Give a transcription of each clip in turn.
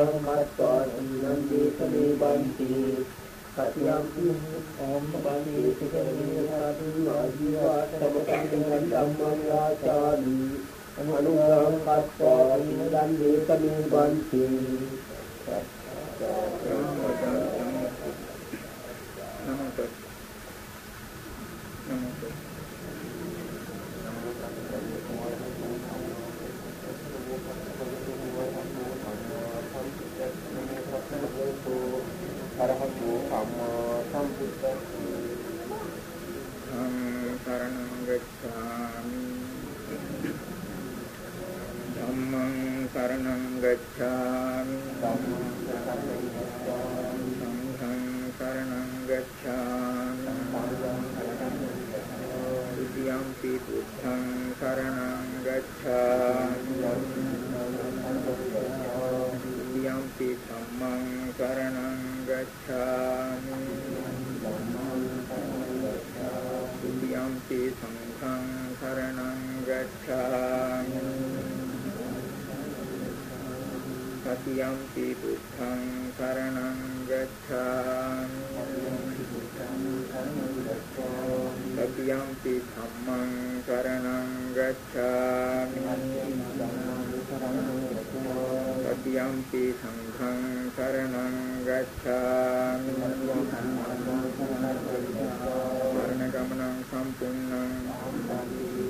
අනුග්‍රහං මත්වා සීලං දේශනේ බන්ති සතියම්පි ඕම් බන්ති. සිකරණේ සාදු ආජීවාත සමතං ධම්මං ආචාමි අනුග්‍රහං මත්වා සීලං දේශනේ බන්ති. නමස්කාර ගච්ඡාමි සතියම්පි බුද්ධං කරණං ගච්ඡාමි. සතියම්පි ධම්මං කරණං ගච්ඡාමි. සතියම්පි සංඝං සරණං ගච්ඡාමි. මරණ ගමනං සම්පූර්ණං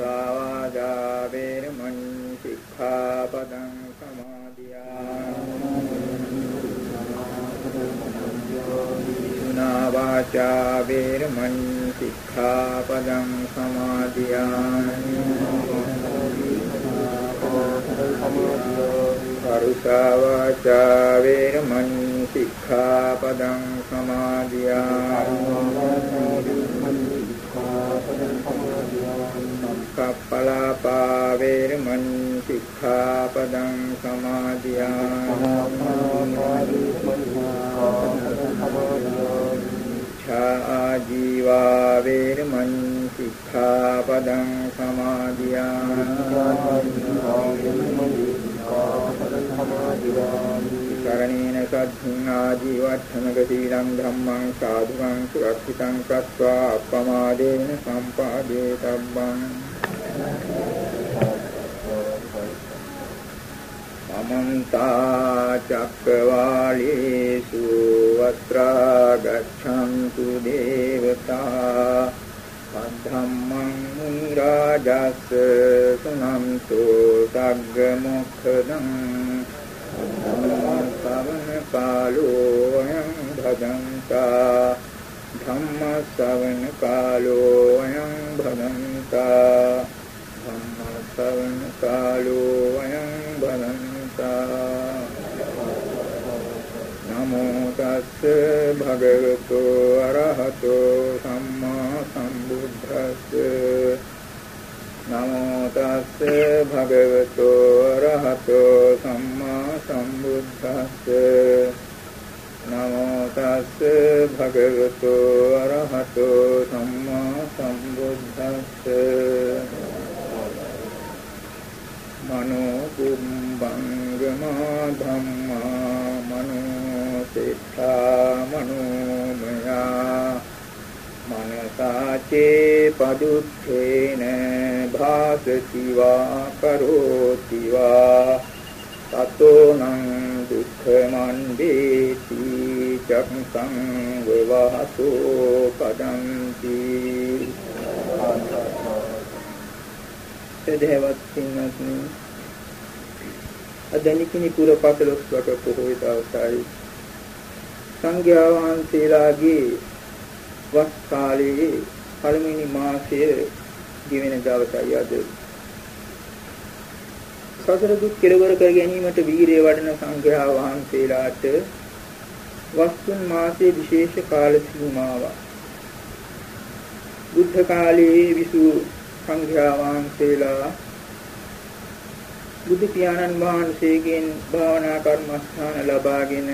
සාවාදා වේරමණී සික්ඛාපදං සමාදියාමි। වාචා වේරමණී සික්ඛාපදං සමාදියාමි। කරුසා වාචා වේරමණී සික්ඛාපදං සමාදියාමි। කප්පලාපා වේරමණී සික්ඛාපදං සමාදියාමි ආජීවා වේරමණී සික්ඛාපදං සමාදියාමි කරණේන සද්ධින් ආජීවත්තමක සීලං ධම්මං සාධුං සුරක්ෂිතං කତ୍වා අප්පමාදේන සම්පාදේ තබ්බං අමන්තා චක්කවාලේසු වත්‍රා ගච්ඡන්තු දේවතා ධම්මං මුනි රාජස් සුනන්තු සග්ග මොක්ඛදං ධම්මස්සවන කාලෝ අයං භදන්තා ධම්මස්සවන කාලෝ අයං භදන්තා ධම්මස්සවන කාලෝ අයං භදන්තා නමෝ තස්ස භගවතු අරහතෝ සම්මා සම්බුද්දස්ස නමෝ තස්ස භගවතු අරහතෝ සම්මා සම්බුද්දස්ස නමෝ තස්ස භගවතු අරහතෝ සම්මා සම්බුද්දස්ස මනෝ කුම්බංගමා ධම්මා මනෝ සම්බුද්ධා මනෝමයා මනසාචේ පදුත්තේන භාසති වා කරෝති වා තතෝනං දුක්ඛ මන්දේති චක්ඛං වවහතෝ පදන්ති සදහවත් සින්නත්නි අදනිකිනි පුර පසලොස්වක පොහොය දවසයි සංඝයා වහන්සේලාගේ වස් කාලයේ පළමුවෙනි මාසයේ ගෙවෙන දවසයි අද. සසර දුක් කෙලවර කර ගැනීමට වීරිය වඩන සංඝයා වහන්සේලාට වස්තුන් මාසයේ විශේෂ කාල සීමාවක් බුද්ධ කාලයේ විසු සංඝයා වහන්සේලා බුදු පියාණන් වහන්සේගෙන් භාවනා කර්මස්ථාන ලබාගෙන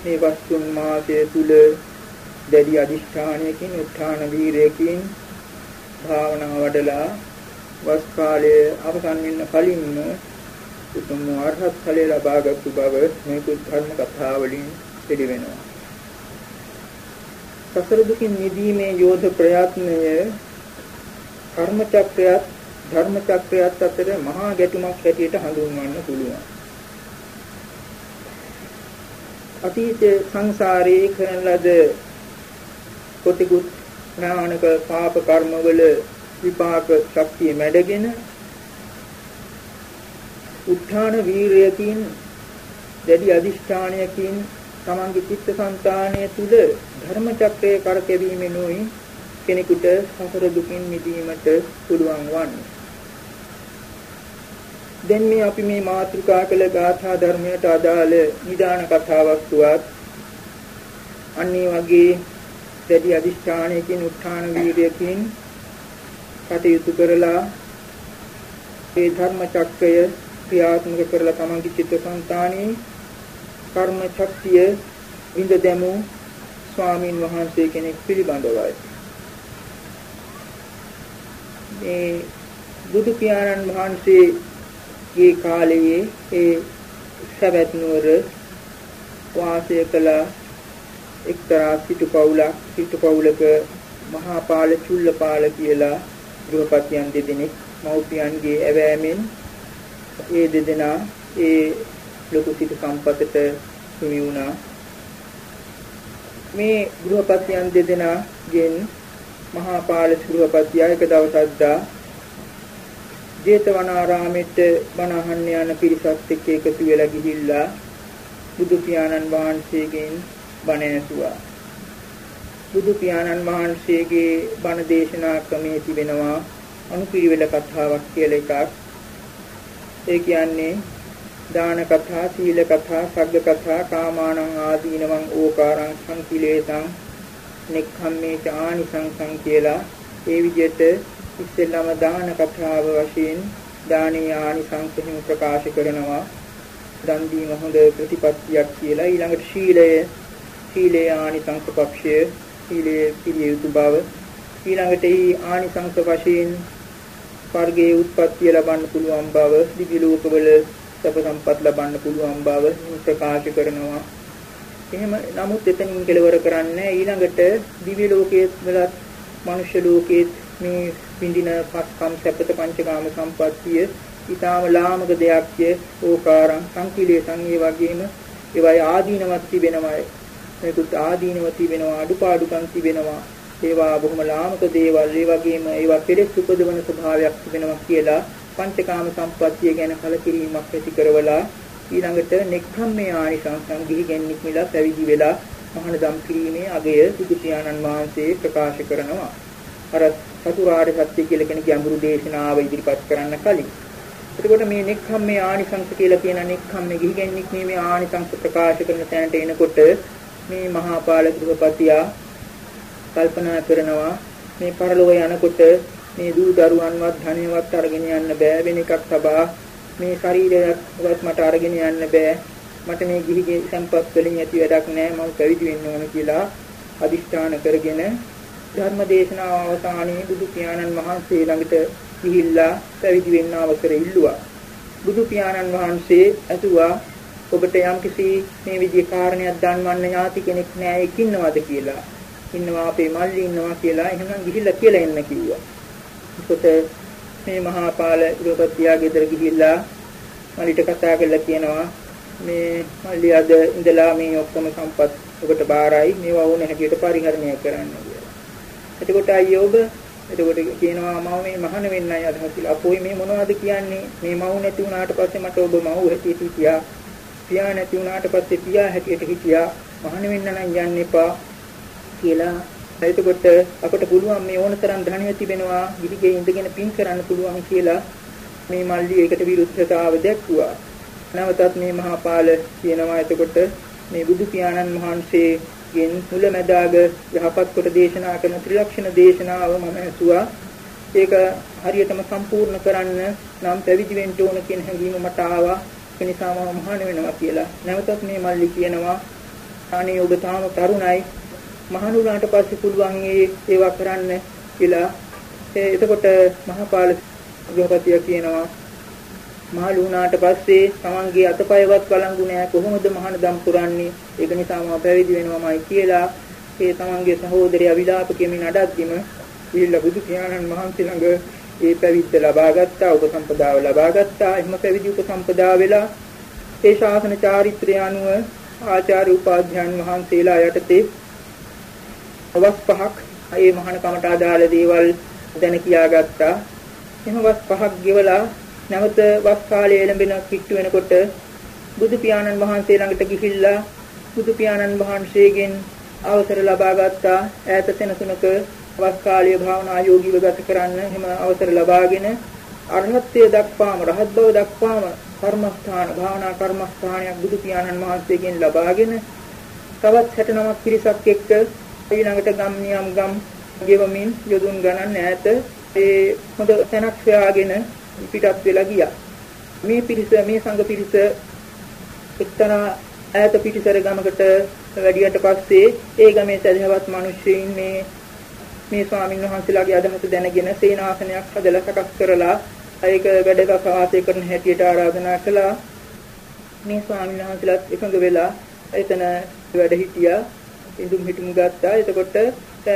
මේ වස්තුන් මාසය තුල දැඩි අදිෂ්ඨානයකින් උත්හාන වීරයකින් භාවනා වඩලා වස් කාලයේ අවසන් වෙන්න කලින්ම උතුම් අරහත් ඵලය ලබාගත්තු බව මේ ධර්ම කතා වලින් පිළිවෙනවා. සසර දුකින් මිදීමේ යෝධ ප්‍රයත්නය කර්ම චක්‍රයත් ධර්ම චක්‍රයත් අතර මහා ගැටුමක් හැටියට හඳුන්වන්න පුළුවන්. අතීත සංසාරයේ කරන ලද කොටිකුත් ඥානක පාප කර්මවල විපාක ශක්තිය මැඩගෙන උත්ථාන වීරයකින් දැඩි අදිෂ්ඨානයකින් තමන්ගේ චිත්තසංතානය තුල ධර්ම චක්‍රයේ කරකැවීමෙනුයි කෙනෙකුට සසර දුකින් මිදීමට පුළුවන් වන්නේ. දැන් මේ අපි මේ මාතෘකා කළ ගාථා ධර්මයට අදාළ නිදාන කතාවක් තුවත් අන්නේ වගේ දැඩි අදිෂ්ඨානයකින් උත්ථාන වීර්යකින් කටයුතු කරලා ඒ ධර්ම චක්‍රය ක්‍රියාත්මක කරලා තමන්ගේ චිත්තසංතානයේ කර්ම ශක්තිය විඳ දැමු ස්වාමින් වහන්සේ කෙනෙක් පිළිබඳවයි. මේ බුදු පියාණන් වහන්සේගේ කාලයේ ඒ සවැත් නුවර වාසය කළ. එක්තරා සිටු පවුලක් සිටු පවුලක මහා පාල චුල්ලපාල කියලා ගෘහපතියන් දෙදෙනෙක් මව්පියන්ගේ ඇවෑමෙන් ඒ දෙදෙනා ඒ ලොකු සිටු සම්පතට හිමි වුණා. මේ ගෘහපතියන් දෙදෙනාගෙන් මහා පාල ගෘහපතියා එක දවසක් දා ජේතවනාරාමෙට බණ අහන්න යන පිරිසත් එක්ක එකතු වෙලා ගිහිල්ලා බුදු පියාණන් වහන්සේගෙන් බණ ඇසුවා. බුදු පියාණන් වහන්සේගේ බණ දේශනා ක්‍රමයේ තිබෙනවා අනුපිරිවෙල කතාවක් කියලා එකක්. ඒ කියන්නේ දාන කතා, සීල කතා, සග්ග කතා, කාමානං ආදීනවං ඕකාරං සංකිලේතං නික්ඛම්මේ ආනිසංසං කියලා. ඒ විදිහට ඉස්සෙල්ලාම දාන කතාව වශයෙන් දානීය ආනිසංස හිම ප්‍රකාශ කරනවා. දන් දීම හොඳ ප්‍රතිපත්තියක් කියලා. ඊළඟට ශීලය. සීලේ ආනිසංස පක්ෂය. සීලේ පිළිය යුතු බව. ඊළඟට ඊ ආනිසංස වශයෙන් ස්වර්ගයේ උත්පත්තිය ලබන්න පුළුවන් බව දිවි ලෝකවල සප සම්පත් ලබන්න පුළුවන් බව ප්‍රකාශ කරනවා. එහෙම නමුත් එතනින් කෙලවර කරන්නේ ඊළඟට දිව්‍ය ලෝකයේ වලත් මනුෂ්‍ය ලෝකයේ මේ විඳින පස්කම් සැපත පංචකාම සම්පත්තිය ඊටාම ලාමක දෙයක්ය ඕකාරං සංකීලේ සංගේ වගේම ඒවයි ආදීනවත් තිබෙනවයි. මේකුත් ආදීනව තිබෙනවා අඩුපාඩුකම් තිබෙනවා. ඒවා බොහොම ලාමක දේවල්. ඒ වගේම ඒවා කෙලෙස් උපදවන ස්වභාවයක් තිබෙනවා කියලා පංචකාම සම්පත්තිය ගැන කලකිරීමක් ඇති කරවලා ඊළඟට නෙක්ඛම්මේ ආනිසංසම් ගිහි ගැන්නික් මිලා පැවිදි වෙලා මහානදම් කිරීමේ අගය බුදු පියාණන් වහන්සේ ප්‍රකාශ කරනවා. අර චතුරාර්ය සත්‍ය කියලා කෙන ගැඹුරු දේශනාව ඉදිරිපත් කරන්න කලින්. එතකොට මේ නෙක්ඛම්මේ ආනිසංස කියලා කියන නෙක්ඛම්මේ ගිහි ගැන්නික් මේ ආනිසංස ප්‍රකාශ කරන තැනට එනකොට මේ මහා පාල ගෘහපතියා කල්පනා කරනවා මේ පරලොව යනකොට මේ දූ දරුවන්වත් ධනෙවත් අරගෙන යන්න බෑ වෙන එකක් තබා මේ ශරීරයවත් මට අරගෙන යන්න බෑ මට මේ ගිහිගේ සම්පත් වලින් ඇති වැඩක් නෑ මම පැවිදි වෙන්න ඕන කියලා අදිෂ්ඨාන කරගෙන ධර්ම දේශනාව අවසානයේ බුදු පියාණන් වහන්සේ ළඟට ගිහිල්ලා පැවිදි වෙන්න අවසර ඉල්ලුවා බුදු පියාණන් වහන්සේ ඇසුවා ඔබට යම්කිසි මේ විදිහේ කාරණයක් දන්වන්න ඥාති කෙනෙක් නෑ ඒක ඉන්නවද කියලා. ඉන්නවා අපේ මල්ලි ඉන්නවා කියලා එහෙනම් ගිහිල්ලා කියලා එන්න කිව්වා. ඒකට මේ මහා පාල ඉරපතියා ගෙදර ගිහිල්ලා මල්ලිට කතා කරලා කියනවා මේ මල්ලි අද ඉඳලා මේ ඔක්කොම සම්පත් ඔබට බාරයි මේවා ඕන හැටියට පරිහරණය කරන්න කියලා. එතකොට අයියෝ ඔබ එතකොට කියනවා මම මේ මහාන වෙන්නයි අදහස් කියලා. අපෝයි මේ මොනවද කියන්නේ? මේ මව් නැති වුණාට පස්සේ මට ඔබ මව් හැටියට හිටියා. පියා නැති වුණාට පස්සේ පියා හැටියට හිටියා. මහාන වෙන්න නම් යන්න එපා කියලා. එතකොට අපට පුළුවන් මේ ඕන තරම් ධනය තිබෙනවා ගිහිගේ ඉඳගෙන පින් කරන්න පුළුවන් කියලා මේ මල්ලි ඒකට විරුද්ධතාව දැක්වුවා. නැවතත් මේ මහා පාල කියනවා එතකොට මේ බුදු පියාණන් වහන්සේ ගෙන් මුලැමැදාග යහපත් කොට දේශනා කරන ත්‍රිලක්ෂණ දේශනාව මම ඇසුවා. ඒක හරියටම සම්පූර්ණ කරන්න නම් පැවිදි වෙන්න ඕන කියන හැඟීම මට ආවා. ඒ නිසා මම මහාන වෙනවා කියලා. නැවතත් මේ මල්ලි කියනවා අනේ ඔබ තාම තරුණයි. මහණුලාට පස්සේ පුළුවන් ඒවා කරන්න කියලා. එතකොට මහපාල ගෘහපතිය කියනවා මහලු වුණාට පස්සේ තමන්ගේ අතපයවත් බලංගු නෑ කොහොමද මහානදම් පුරන්නේ? ඒක නිසා මම පැවිදි වෙනවමයි කියලා. ඒ තමන්ගේ සහෝදරයා විලාප කෙමින් අඩද්දිම ඉල්ල බුදු පියාණන් වහන්සේ ළඟ ඒ පැවිද්ද ලබා ගත්තා උපසම්පදාව ලබා ගත්තා. එහෙම පැවිදි උපසම්පදා වෙලා ඒ ශාසන චාරිත්‍රය අනුව ආචාර්ය උපාධ්‍යයන් වහන්සේලා යටතේ අවස් පහක් ඒ මහාන කමට අදාළ දේවල් දැන කියා ගත්තා එහෙම වස් පහක් ගෙවලා නැවත වස් කාලයේ එළඹෙන කිට්ටු වෙනකොට බුදු පියාණන් වහන්සේ ළඟට ගිහිල්ලා බුදු පියාණන් වහන්සේගෙන් අවසර ලබා ගත්තා. ඈත සෙනසුනක වස් කාලීය භාවනා යෝගීව ගත කරන්න එහෙම අවසර ලබාගෙන අරහත්ත්වයට දක්වාම රහත් බව දක්වාම කර්මස්ථාන භාවනා කර්මස්ථානයක් බුදු පියාණන් වහන්සේගෙන් ලබාගෙන තවත් 69ක් පිරිසක් එක්ක ඊළඟට ගම් නියම් ගම් ගෙවමින් යොදුන් ගණන් ඈත ඒ හොඳ තැනක් හොයාගෙන පිටත් වෙලා ගියා. මේ පිරිස මේ සංඝ පිරිස එක්තරා ඈත පිටිසර ගමකට වැඩියට පස්සේ ඒ ගමේ සදහවත් මිනිස්සුන් මේ මේ ස්වාමීන් වහන්සේලාගේ අදහස දැනගෙන සේනාසනයක් හදලා සකස් කරලා ඒක වැඩක වාසය කරන හැටියට ආරාධනා කළා. මේ ස්වාමීන් වහන්සේලාත් එකඟ වෙලා එතන වැඩ හිටියා. ඉදුම් හිටුම් ගත්තා. එතකොට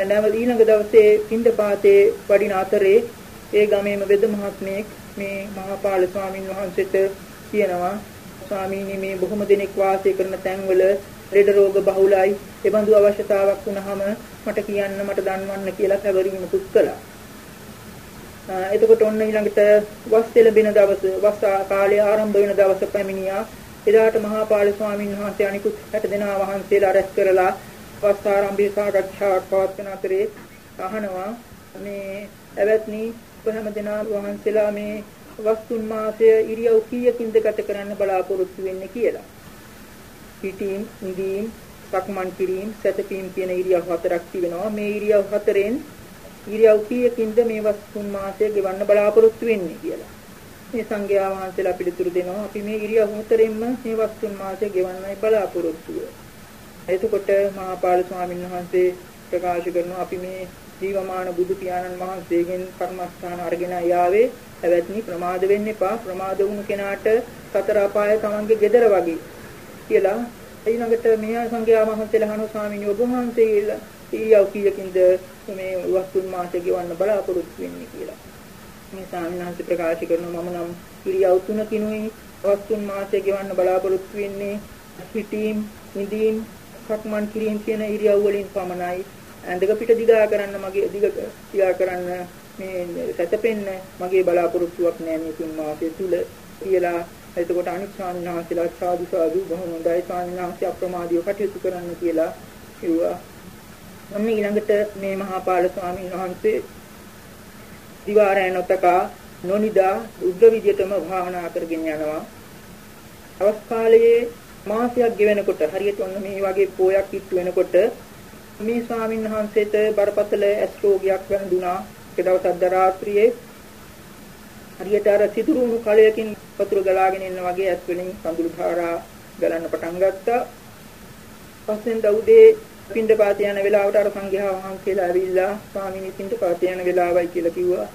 නැවත ඊළඟ දවසේ පින්දපාතේ වඩින අතරේ ඒ ගමේම වෙද මහත්මයෙක් මේ මහපාල ස්වාමින් වහන්සේට කියනවා ස්වාමීනි මේ බොහොම දෙනෙක් වාසය කරන තැන්වල ලෙඩ රෝග බහුලයි එබඳු අවශ්‍යතාවක් වුණාම මට කියන්න මට දන්වන්න කියලා පැවරීමකුත් කළා. එතකොට ඔන්න ඊළඟට වස් එළඹෙන දවස වස් කාලය ආරම්භ වෙන දවස පැමිණියා. එදාට මහපාල ස්වාමීන් වහන්සේ අනිකුත් 60 දෙනා වහන්සේලා රැස් කරලා වස් ආරම්භයේ සාකච්ඡාවක් පවත්වන අතරේ අහනවා මේ එවත්නි කොහොම දෙනා වහන්සේලා මේ වස්තුන් මාසය ඉරියව් කීයකින්ද ගත කරන්න බලාපොරොත්තු වෙන්නේ කියලා. පිටින් ඉඳීම් සක්මන් කිරීම සැතපීම් කියන ඉරියව් හතරක් තිබෙනවා. මේ ඉරියව් හතරෙන් ඉරියව් කීයකින්ද මේ වස්තුන් මාසය ගෙවන්න බලාපොරොත්තු වෙන්නේ කියලා. මේ සංඝයා වහන්සේලා පිළිතුරු දෙනවා අපි මේ ඉරියව් හතරෙන්ම මේ වස්තුන් මාසය ගෙවන්නයි බලාපොරොත්තු එතකොට මහාපාල ස්වාමීන් වහන්සේ ප්‍රකාශ කරනවා අපි මේ ජීවමාන බුදු පියාණන් වහන්සේගෙන් කර්මස්ථාන අරගෙන යාවේ. පැවැත්නි ප්‍රමාද වෙන්න එපා. ප්‍රමාද වුණු කෙනාට සතර අපාය තමන්ගේ gedara වගේ. කියලා ඊළඟට මේ සංඝයා මහන්සියලා හනු ස්වාමීන් වහන්සේ ඊයව කීයකින්ද මේ වස්තුන් මාසේ ගෙවන්න බලාපොරොත්තු වෙන්නේ? කියලා. මේ ස්වාමීන් වහන්සේ ප්‍රකාශ කරනවා මම නම් ඉරියව් තුනකිනුයි වස්තුන් මාසේ ගෙවන්න බලාපොරොත්තු වෙන්නේ. සිටීම් නිදීම් සක්මන් කිරීම කියන ඉරියව් වලින් පමණයි ඇඳක පිට දිගා කරන්න මගේ දිග තියා කරන්න මේ සැතපෙන්න මගේ බලාපොරොත්තුවක් නෑ මේ තුන් මාසය තුල කියලා එතකොට අනිත් ස්වාමීන් වහන්සේලා සාදු සාදු බොහොම හොඳයි ස්වාමීන් වහන්සේ අප්‍රමාදීව කටයුතු කරන්න කියලා කිව්වා. මම ඊළඟට මේ මහා පාල ස්වාමීන් වහන්සේ දිවාරය නොතකා නොනිදා උද්ද විදියටම භාවනා කරගෙන යනවා. අවස්ථාලයේ මාසයක් ගෙවෙනකොට හරියට ඔන්න මේ වගේ පෝයක් ඉක්තු වෙනකොට මේ ස්වාමීන් වහන්සේට බරපතල ඇස් රෝගයක් වැඳුණා. ඒ දවස් රාත්‍රියේ හරියට අර සිදුරුණු කලයකින් වතුර ගලාගෙන ඉන්න වගේ ඇස් වලින් කඳුළු ධාරා ගලන්න පටන් ගත්තා. පස්සෙන් දවුදේ පින්ඩපාත යන වෙලාවට අර සංඝයා වහන්සේලා ඇවිල්ලා ස්වාමීනි පින්ඩපාත යන වෙලාවයි කියලා කිව්වා.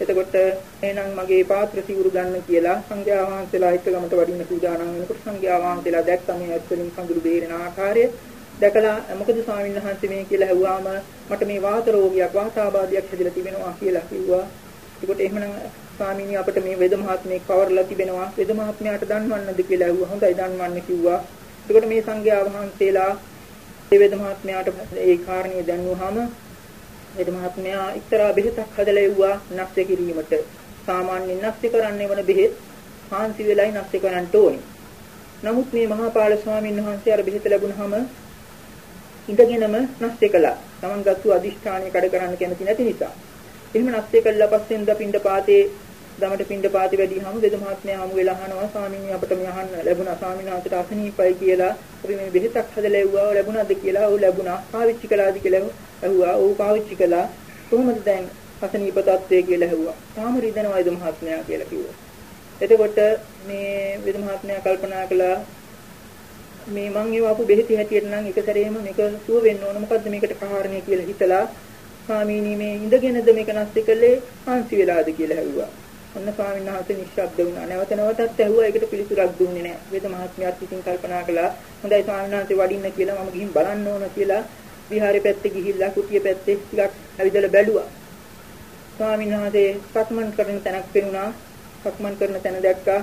එතකොට එහෙනම් මගේ පාත්‍ර සිවුරු ගන්න කියලා සංඝයා වහන්සේලා එක්ක ගමට වඩින්න සූදානම් වෙනකොට සංඝයා වහන්සේලා දැක්කම මේ ඇත්තලින් කඳුළු බේරෙන ආකාරය දැකලා මොකද ස්වාමීන් වහන්සේ මේ කියලා ඇහුවාම මට මේ වාත රෝගයක් වාතාබාධයක් හැදිලා තිබෙනවා කියලා කිව්වා. ඒකට එහෙමනම් ස්වාමීනි අපිට මේ වේද මහත්මයෙක් පවර්ලා තිබෙනවා. වේද මහත්මයාට දන්වන්නද කියලා ඇහුවා. හොඳයි දන්වන්න කිව්වා. එතකොට මේ සංඝයා වහන්සේලා මේ වේද මහත්මයාට ඒ කාරණිය දැන්වුවාම වේද මහත්මයා එක්තරා බෙහෙතක් හදලා එව්වා නැස්ය කිරීමට. සාමාන්‍යයෙන් නැස්ය කරන්නේ වන බෙහෙත් හාන්සි වෙලයි නැස්ය කරන්න ඕනේ. නමුත් මේ මහාපාල ස්වාමීන් වහන්සේ අර බෙහෙත ලැබුණාම ඉඳගෙනම නැස්ය කළා. Taman ගත්තු අදිෂ්ඨානය කඩ කරන්න කැමති නැති නිසා. එහෙම නැස්ය කළා පස්සෙන් ද පින්ඩ පාතේ දමට පින්ඩ පාති වැඩිහම වෙද මහත්මයා හමු වෙලා අහනවා ස්වාමීන් අපට මේ අහන්න ලැබුණා. ස්වාමීන් වහන්සේට අසනීපයි කියලා අපි මේ බෙහෙතක් හදලා එව්වා ලැබුණාද කියලා? ඔව් ලැබුණා. පාවිච්චි කළාද කියලා ඇහුවා ඔව් පාවිච්චි කළා. කොහොමද දැන් අසනීප තත්ත්වය කියලා ඇහුවා? තාම රිදෙනවා වෙද මහත්මයා කියලා කිව්වා. එතකොට මේ වෙද මහත්මයා කල්පනා කළා මේ මං ඒව අපු බෙහෙති හැටියට නම් එක සැරේම මේක සුව වෙන්න ඕන. මොකද්ද මේකට කාරණේ කියලා හිතලා ස්වාමීනි මේ ඉඳගෙනද මේක නැස්ති කළේ? හාන්සි වෙලාද? කියලා ඇහුවා. ඔන්න ස්වාමීන් වහන්සේ නිශ්ශබ්ද වුණා. නැවත නැවතත් ඇහුවා ඒකට පිළිතුරක් දුන්නේ නැහැ. වේද මහත්මයාත් ඉතින් කල්පනා කළා හොඳයි ස්වාමීන් වහන්සේ වඩින්න කියලා මම ගිහින් බලන්න ඕන කියලා විහාරේ පැත්තේ ගිහිල්ලා කුටිය පැත්තේ ටිකක් ඇවිදලා බැලුවා. ස්වාමීන් වහන්සේ සක්මන් කරන තැනක් පෙනුණා. සක්මන් කරන තැන දැක්කා.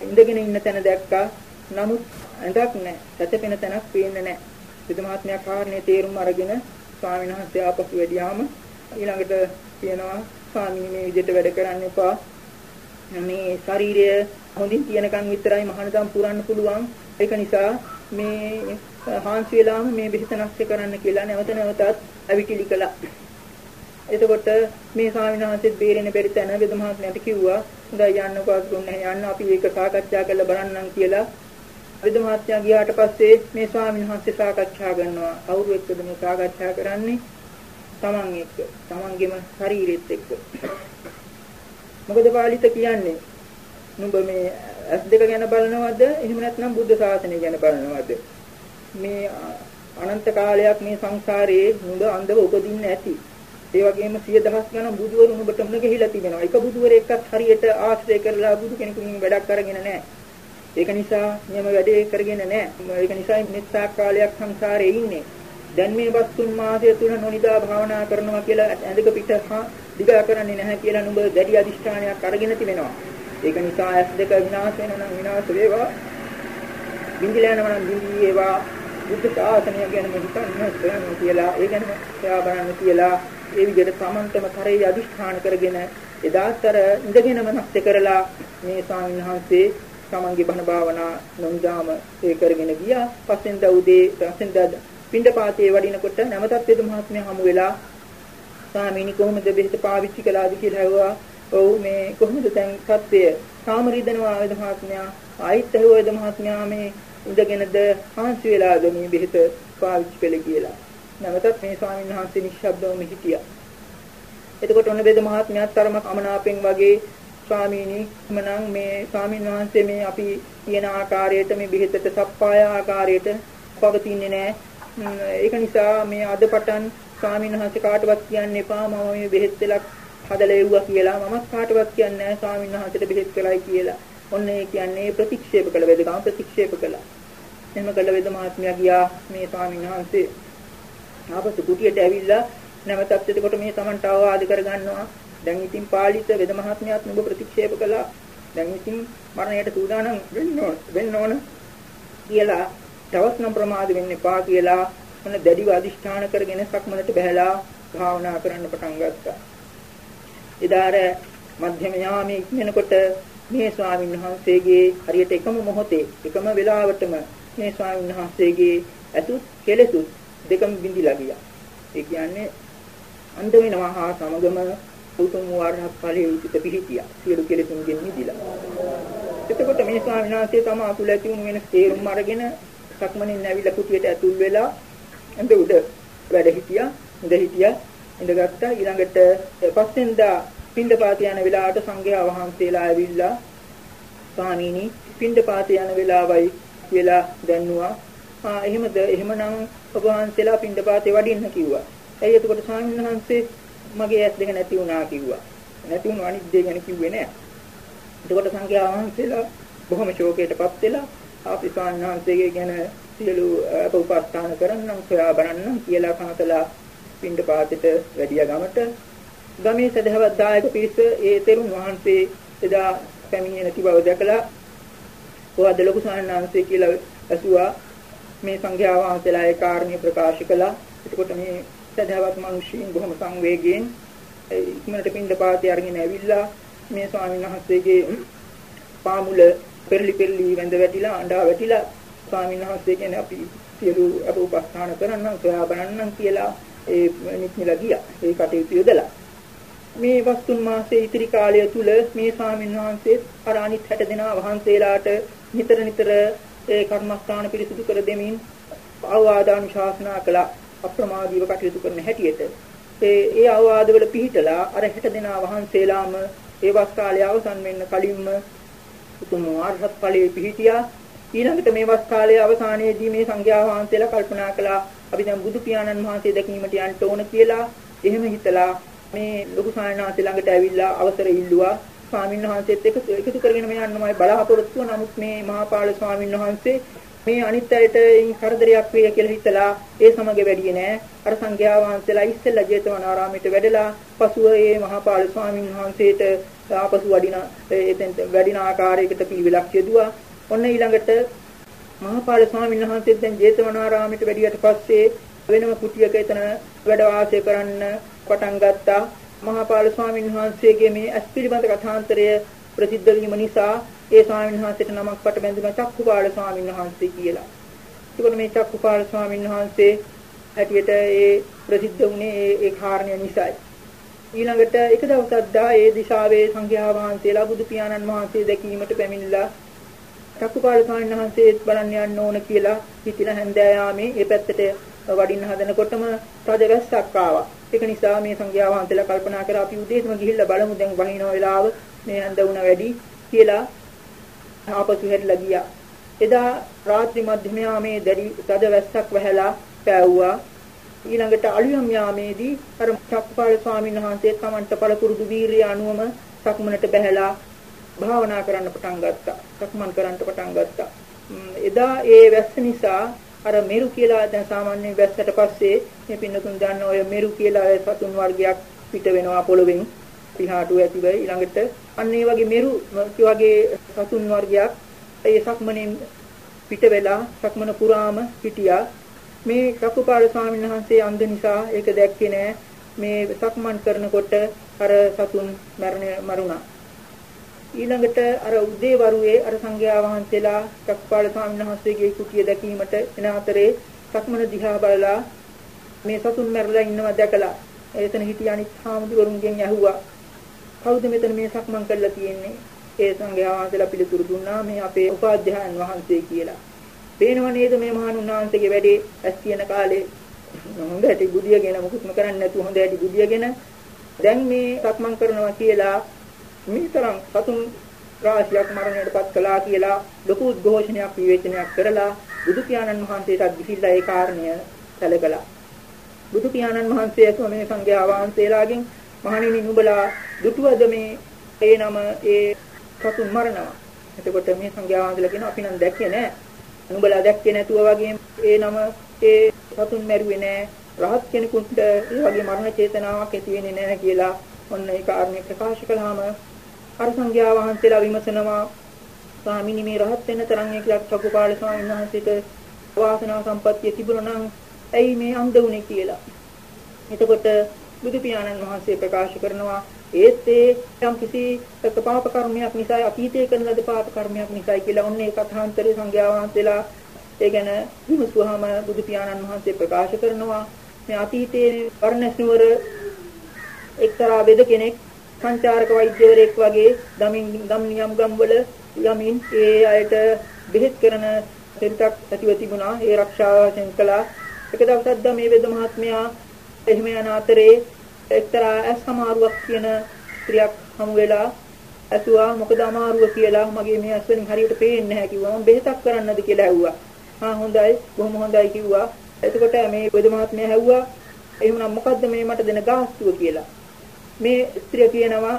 ඉඳගෙන ඉන්න තැන දැක්කා. නමුත් ඇඳක් නැහැ. සැතපෙන තැනක් පේන්නේ නැහැ. වේද මහත්මයා කාරණේ තේරුම් අරගෙන ස්වාමීන් වහන්සේ ආපසු වැඩියාම ඊළඟට කියනවා ස්වාමීන් මේ විදිහට වැඩ කරන්න එපා මේ ශරීරය හොඳින් තියනකන් විතරයි මහානදම් පුරන්න පුළුවන්. ඒක නිසා මේ හාන්සි වෙලාම මේ බෙහෙත නැස්ස කරන්න කියලා නැවත නැවතත් අවිකිලි කළා. එතකොට මේ ස්වාමීන් වහන්සේත් බේරෙන්න බැරි තැන වෙද මහත්මයාට කිව්වා. හොඳයි යන්න පාස්ුන්නේ යන්න. අපි ඒක සාකච්ඡා කරලා බලන්නම් කියලා වෙද මහත්මයා ගියාට පස්සේ මේ ස්වාමීන් වහන්සේ සාකච්ඡා කරනවා. කවුරු එක්කද මේ සාකච්ඡා කරන්නේ? තමන් එක්ක. තමන්ගේම ශරීරෙත් එක්ක. මොකද පාලිත කියන්නේ? නුඹ මේ ඇස් දෙක ගැන බලනවද? එහෙම නැත්නම් බුද්ධ ශාසනය ගැන බලනවද? මේ අනන්ත කාලයක් මේ සංසාරයේ නුඹ අන්ධව උපදින්න ඇති. ඒ වගේම සිය දහස් ගණන් බුදුවරු නුඹට මුණ ගැහිලා තිබෙනවා. එක බුදුවරයෙක්වත් හරියට ආශ්‍රය කරලා බුදු කෙනෙකුගෙන් වැඩක් අරගෙන නැහැ. ඒක නිසා මෙම වැඩේ කරගෙන නැහැ. ඒක නිසා මෙත්තා කාලයක් සංසාරේ ඉන්නේ. දැන් මේ වස්තුන් මාසය තුල නොනිදා භාවනා කරනවා කියලා ඇඳක පිට දිගා කරන්නේ නැහැ කියලා නුඹ දැඩි අදිෂ්ඨානයක් අරගෙන තිබෙනවා. ඒක නිසා ඇස් දෙක විනාශ වෙනවා නම් විනාශ වේවා. බින්දිලා යනවා නම් බින්දි වේවා. බුද්ධ ශාසනය ගැනම හිතන්න සොයන්න කියලා ඒ ගැනම සොයා බලන්න කියලා ඒ විදිහට තමන්ටම කරේ අදිෂ්ඨාන කරගෙන එදාතර ඉඳගෙනම නැස්ත කරලා මේ ස්වාමීන් වහන්සේ තමන්ගේ බණ භාවනා නොනිදාම ඒ කරගෙන ගියා. පස්සෙන් දවුදේ පස්සෙන් දවුද පින්ඩපාතයේ වඩිනකොට නැවතත් වේද මහත්මයා හමු වෙලා ස්වාමීනි කොහොමද බෙහෙත පාවිච්චි කළාද කියලා ඇහුවා. ඔව් මේ කොහොමද දැන් සත්‍යය? කාමරීදනවා වේද මහත්මයා ආයිත් ඇහුවා වේද මහත්මයා මේ ඉඳගෙනද හාන්සි වෙලාද මේ බෙහෙත පාවිච්චි කළේ කියලා. නැවතත් මේ ස්වාමීන් වහන්සේ නිශ්ශබ්දවම හිටියා. එතකොට ඔන්න වේද මහත්මයාත් තරම කමනාපෙන් වගේ ස්වාමීනි මනම් මේ ස්වාමීන් වහන්සේ මේ අපි කියන ආකාරයට මේ බෙහෙතට සප්පාය ආකාරයට පවතින්නේ නැහැ. ඒක නිසා මේ අද පටන් ස්වාමීන් වහන්සේ කාටවත් කියන්න එපා මම මේ බෙහෙත් දෙලක් හදලා එව්වා කියලා මමත් කාටවත් කියන්නේ නැහැ ස්වාමීන් වහන්සේට බෙහෙත් කළයි කියලා. ඔන්න ඒ කියන්නේ ප්‍රතික්ෂේප කළ වේදකම ප්‍රතික්ෂේප කළා. එහෙම කළ වේද මහත්මයා ගියා මේ ස්වාමීන් වහන්සේ ආපසු කුටියට ඇවිල්ලා නැවතත් එතකොට මේ Tamanට අවවාද කරගන්නවා. දැන් ඉතින් පාලිත වේද මහත්මයාත් නුඹ ප්‍රතික්ෂේප කළා. දැන් ඉතින් මරණයට සූදානම් වෙන්න ඕන වෙන්න ඕන කියලා තවත් නම් ප්‍රමාද වෙන්න එපා කියලා මොන දැඩිව අදිෂ්ඨාන කරගෙන සක්මනට බහැලා භාවනා කරන්න පටන් ගත්තා. ඉදාර මධ්‍යම යාමයේ ඉන්නකොට මේ ස්වාමීන් වහන්සේගේ හරියට එකම මොහොතේ එකම වෙලාවටම මේ ස්වාමීන් වහන්සේගේ ඇතුත් කෙලෙසුත් දෙකම බිඳිලා ගියා. ඒ කියන්නේ අන්ධ වෙනවා හා සමගම උතුම් වරහත් ඵලයේ උචිත පිහිටියා. සියලු කෙලෙසුන්ගෙන් මිදිලා. එතකොට මේ ස්වාමීන් වහන්සේ තම අකුල ඇති වුණු වෙන තේරුම් අරගෙන සක්මනින් ඇවිල්ලා කුටියට ඇතුල් වෙලා ඇඳ උඩ වැඩ හිටියා ඉඳ හිටියා. ඉඳගත්තා ඊළඟට පස්සෙන්දා පින්ඩපාත යන වෙලාවට සංඝයා වහන්සේලා ඇවිල්ලා ස්වාමීනි පින්ඩපාත යන වෙලාවයි කියලා දැන්නුවා. ආ එහෙමද? එහෙමනම් ඔබ වහන්සේලා පින්ඩපාතේ වඩින්න කිව්වා. එයි එතකොට ස්වාමීන් වහන්සේ මගේ ඇස් දෙක නැති වුණා කිව්වා. නැති වුණු අනිත් දේ ගැන කිව්වේ නෑ. එතකොට සංඝයා වහන්සේලා බොහොම ශෝකයටපත් වෙලා ආපි ස්වාමීන් වහන්සේගේ ගැන සියලු අප උපස්ථාන කරන්නම් සොයා බලන්නම් කියලා කනතලා පින්ඩ පාතෙට වැඩිය ගමට ගමේ සදහවත් දායක පිරිස ඒ තෙරුන් වහන්සේ එදා පැමිණියේ නැති බව දැකලා ඔයාද ලොකු ස්වාමීන් වහන්සේ කියලා ඇසුවා මේ සංඝයා වහන්සේලා ඒ කාරණේ ප්‍රකාශ කළා. එතකොට මේ සදහවත් මිනිස්සුන් බොහොම සංවේගයෙන් ඉක්මනට පින්ඩ පාතේ අරගෙන ඇවිල්ලා මේ ස්වාමීන් වහන්සේගේ පාමුල පෙරලි පෙරලි වැඳ වැටිලා අඬා වැටිලා ස්වාමීන් වහන්සේ කියන්නේ අපි සියලු අප උපස්ථාන කරන්නම් සොයා බලන්නම් කියලා ඒ නික්මිලා ගියා. ඒ කටයුතු යොදලා. මේ වස්තුන් මාසයේ ඉතිරි කාලය තුල මේ ස්වාමීන් වහන්සේ අර අනිත් 60 දෙනා වහන්සේලාට නිතර නිතර ඒ කර්මස්ථාන පිරිසිදු කර දෙමින් අවවාදානුශාසනා කළ අප්‍රමාදීව කටයුතු කරන හැටියට ඒ ඒ අවවාදවල පිහිටලා අර 60 දෙනා වහන්සේලාම ඒ වස් කාලය අවසන් වෙන්න කලින්ම උතුම් ආර්හත් ඵලයේ පිහිටියා ඊළඟට මේ වස් කාලයේ අවසානයේදී මේ සංඝයා වහන්සේලා කල්පනා කළා අපි දැන් බුදු පියාණන් වහන්සේ දැකීමට යන්න ඕන කියලා. එහෙම හිතලා මේ ලොකු සායනාසී ළඟට ඇවිල්ලා අවසර ඉල්ලුවා. ස්වාමීන් වහන්සේත් එක්ක එකතු කරගෙන මේ යන්නමයි බලාපොරොත්තු. නමුත් මේ මහපාල ස්වාමීන් වහන්සේ මේ අනිත් අයට කරදරයක් වේ කියලා හිතලා ඒ සමග වැඩියේ නෑ. අර සංඝයා වහන්සේලා ඉස්සෙල්ලා ජේතවනාරාමයට වැඩලා පසුව ඒ මහපාල ස්වාමීන් වහන්සේට ආපසු වඩින එතෙන් වැඩින ආකාරයකට පිළිවෙලක් යෙදුවා. ඔන්න ඊළඟට මහපාල ස්වාමීන් වහන්සේ දැන් ජේතවනාරාමයට වැඩියට පස්සේ වෙනම කුටියක එතන වැඩ වාසය කරන්න පටන් ගත්තා මහපාල ස්වාමීන් වහන්සේගේ මේ ඇස් පිළිබඳ කථාන්තරය ප්‍රසිද්ධ වීම නිසා ඒ ස්වාමීන් වහන්සේට නමක් පට බැඳුණා චක්කුපාල ස්වාමීන් වහන්සේ කියලා. ඒකෝන මේ චක්කුපාල ස්වාමීන් වහන්සේ හැටියට ඒ ප්‍රසිද්ධ වුණේ ඒ ඒ කාරණය නිසායි. ඊළඟට එක දවසක් දා ඒ දිශාවේ සංඝයා වහන්සේලා බුදු පියාණන් වහන්සේ දැකීමට පැමිණිලා චක්කුපාල ස්වාමීන් වහන්සේ බලන්න යන්න ඕන කියලා හිතිලා හැන්දෑයාමේ ඒ පැත්තට වඩින්න හදනකොටම රජගස්සක් ආවා. ඒක නිසා මේ සංඝයා වහන්සේලා කල්පනා කරා අපි උදේටම ගිහිල්ලා බලමු දැන් වහින වෙලාව මේ හඳ වුණ වැඩි කියලා ආපසු හැරිලා ගියා. එදා රාත්‍රී මධ්‍යම යාමේ දැඩි රජවැස්සක් වැහැලා පෑවුවා. ඊළඟට අලුයම් යාමේදී අර චක්කපාල ස්වාමීන් වහන්සේ තමන්ට පළපුරුදු වීරිය අනුවම සක්මනට බැහැලා භාවනා කරන්න පටන් ගත්තා. සක්මන් කරන්න පටන් ගත්තා. එදා ඒ වැස්ස නිසා අර මෙරු කියලා දැන් සාමාන්‍ය වැස්සට පස්සේ මේ පින්නතුන් දන්න ඔය මෙරු කියලා සතුන් වර්ගයක් පිට වෙනවා පොළොවෙන් පිහාටු ඇතිව ඊළඟට අන්න ඒ වගේ මෙරු වගේ සතුන් වර්ගයක් ඒ සක්මණෙන් පිට වෙලා සක්මන පුරාම හිටියා මේ චක්කුපාල ස්වාමීන් වහන්සේ අන්ධ නිසා ඒක දැක්කේ නෑ මේ සක්මන් කරනකොට අර සතුන් මරණ මරුණා ඊළඟට අර උදේ වරුවේ අර සංඝයා වහන්සේලා චක්පාල ස්වාමීන් වහන්සේගේ කුටිය දැකීමට එන අතරේ සක්මන දිහා බලලා මේ සතුන් මැරලා ඉන්නවා දැකලා. එතන හිටිය අනිත් හාමුදුරුවන්ගෙන් ඇහුවා කවුද මෙතන මේ සක්මන් කරලා තියෙන්නේ? ඒ සංඝයා වහන්සේලා පිළිතුරු දුන්නා මේ අපේ උපාධ්‍යායන් වහන්සේ කියලා. පේනව නේද මේ මහණුන් වහන්සේගේ වැඩේ? ඇස් තියෙන කාලේ හොඳට බුදියගෙන මොකුත්ම කරන්නේ නැතුව හොඳට බුදියගෙන දැන් මේ සක්මන් කරනවා කියලා මේතරම් සතුන් රාශියක් මරණයටපත් කළා කියලා ලොකු උද්ඝෝෂණයක් විවේචනයක් කරලා බුදු පියාණන් වහන්සේටත් ගිහිල්ලා ඒ කාරණය සැලකලා. බුදු පියාණන් වහන්සේ අසු මේ සංඝයා වහන්සේලාගෙන් මහණෙනි නුඹලා දුටුවද මේ ඒ නම ඒ සතුන් මරනවා? එතකොට මේ සංඝයා වහන්සේලා කියනවා අපි නම් දැක්කේ නෑ. නුඹලා දැක්කේ නැතුව වගේ ඒ නම ඒ සතුන් මැරුවේ නෑ. රහත් කෙනෙකුට ඒ වගේ මරණ චේතනාවක් ඇති වෙන්නේ නැහැ කියලා ඔන්න ඒ කාරණේ ප්‍රකාශ කළාම අර සංඝයා වහන්සේලා විමසනවා ස්වාමීනි මේ රහත් වෙන තරම් එකක් චකුපාල ස්වාමීන් වහන්සේට වාසනාව සම්පත්තිය තිබුණා නම් ඇයි මේ අන්ධ වුනේ කියලා. එතකොට බුදු පියාණන් වහන්සේ ප්‍රකාශ කරනවා ඒත් ඒ යම් කිසි පාප කර්මයක් නිසා අතීතයේ කරන ලද පාප කර්මයක් නිසායි කියලා ඔන්න ඒ කථාන්තරේ සංඝයා වහන්සේලා ඒ ගැන විමසුවාම බුදු පියාණන් වහන්සේ ප්‍රකාශ කරනවා මේ අතීතයේ වර්ණස්නුවර එක්තරා වෙද කෙනෙක් සංචාරක වෛද්‍යවරයෙක් වගේ දමින් ගම් නියම් ගම්වල යමින් ඒ අයට බෙහෙත් කරන දෙල්ටක් ඇතිව තිබුණා. ඒ ආරක්ෂාව වශයෙන් කළා. එක දවසක් මේ වේද මහත්මයා එහෙම යන අතරේ එක්තරා ඇස් අමාරුවක් කියන ස්ත්‍රියක් හමු වෙලා ඇසුවා. මොකද අමාරුව කියලා මගේ මේ ඇස් වලින් හරියට පේන්නේ නැහැ කිව්වා. මම බෙහෙතක් කරන්නද කියලා ඇහුවා. ආ හොඳයි. බොහොම හොඳයි කිව්වා. එතකොට මේ වේද මහත්මයා ඇහුවා එහෙනම් මොකද්ද මේ මට දෙන ගාස්තුව කියලා. මේ ස්ත්‍රිය කියනවා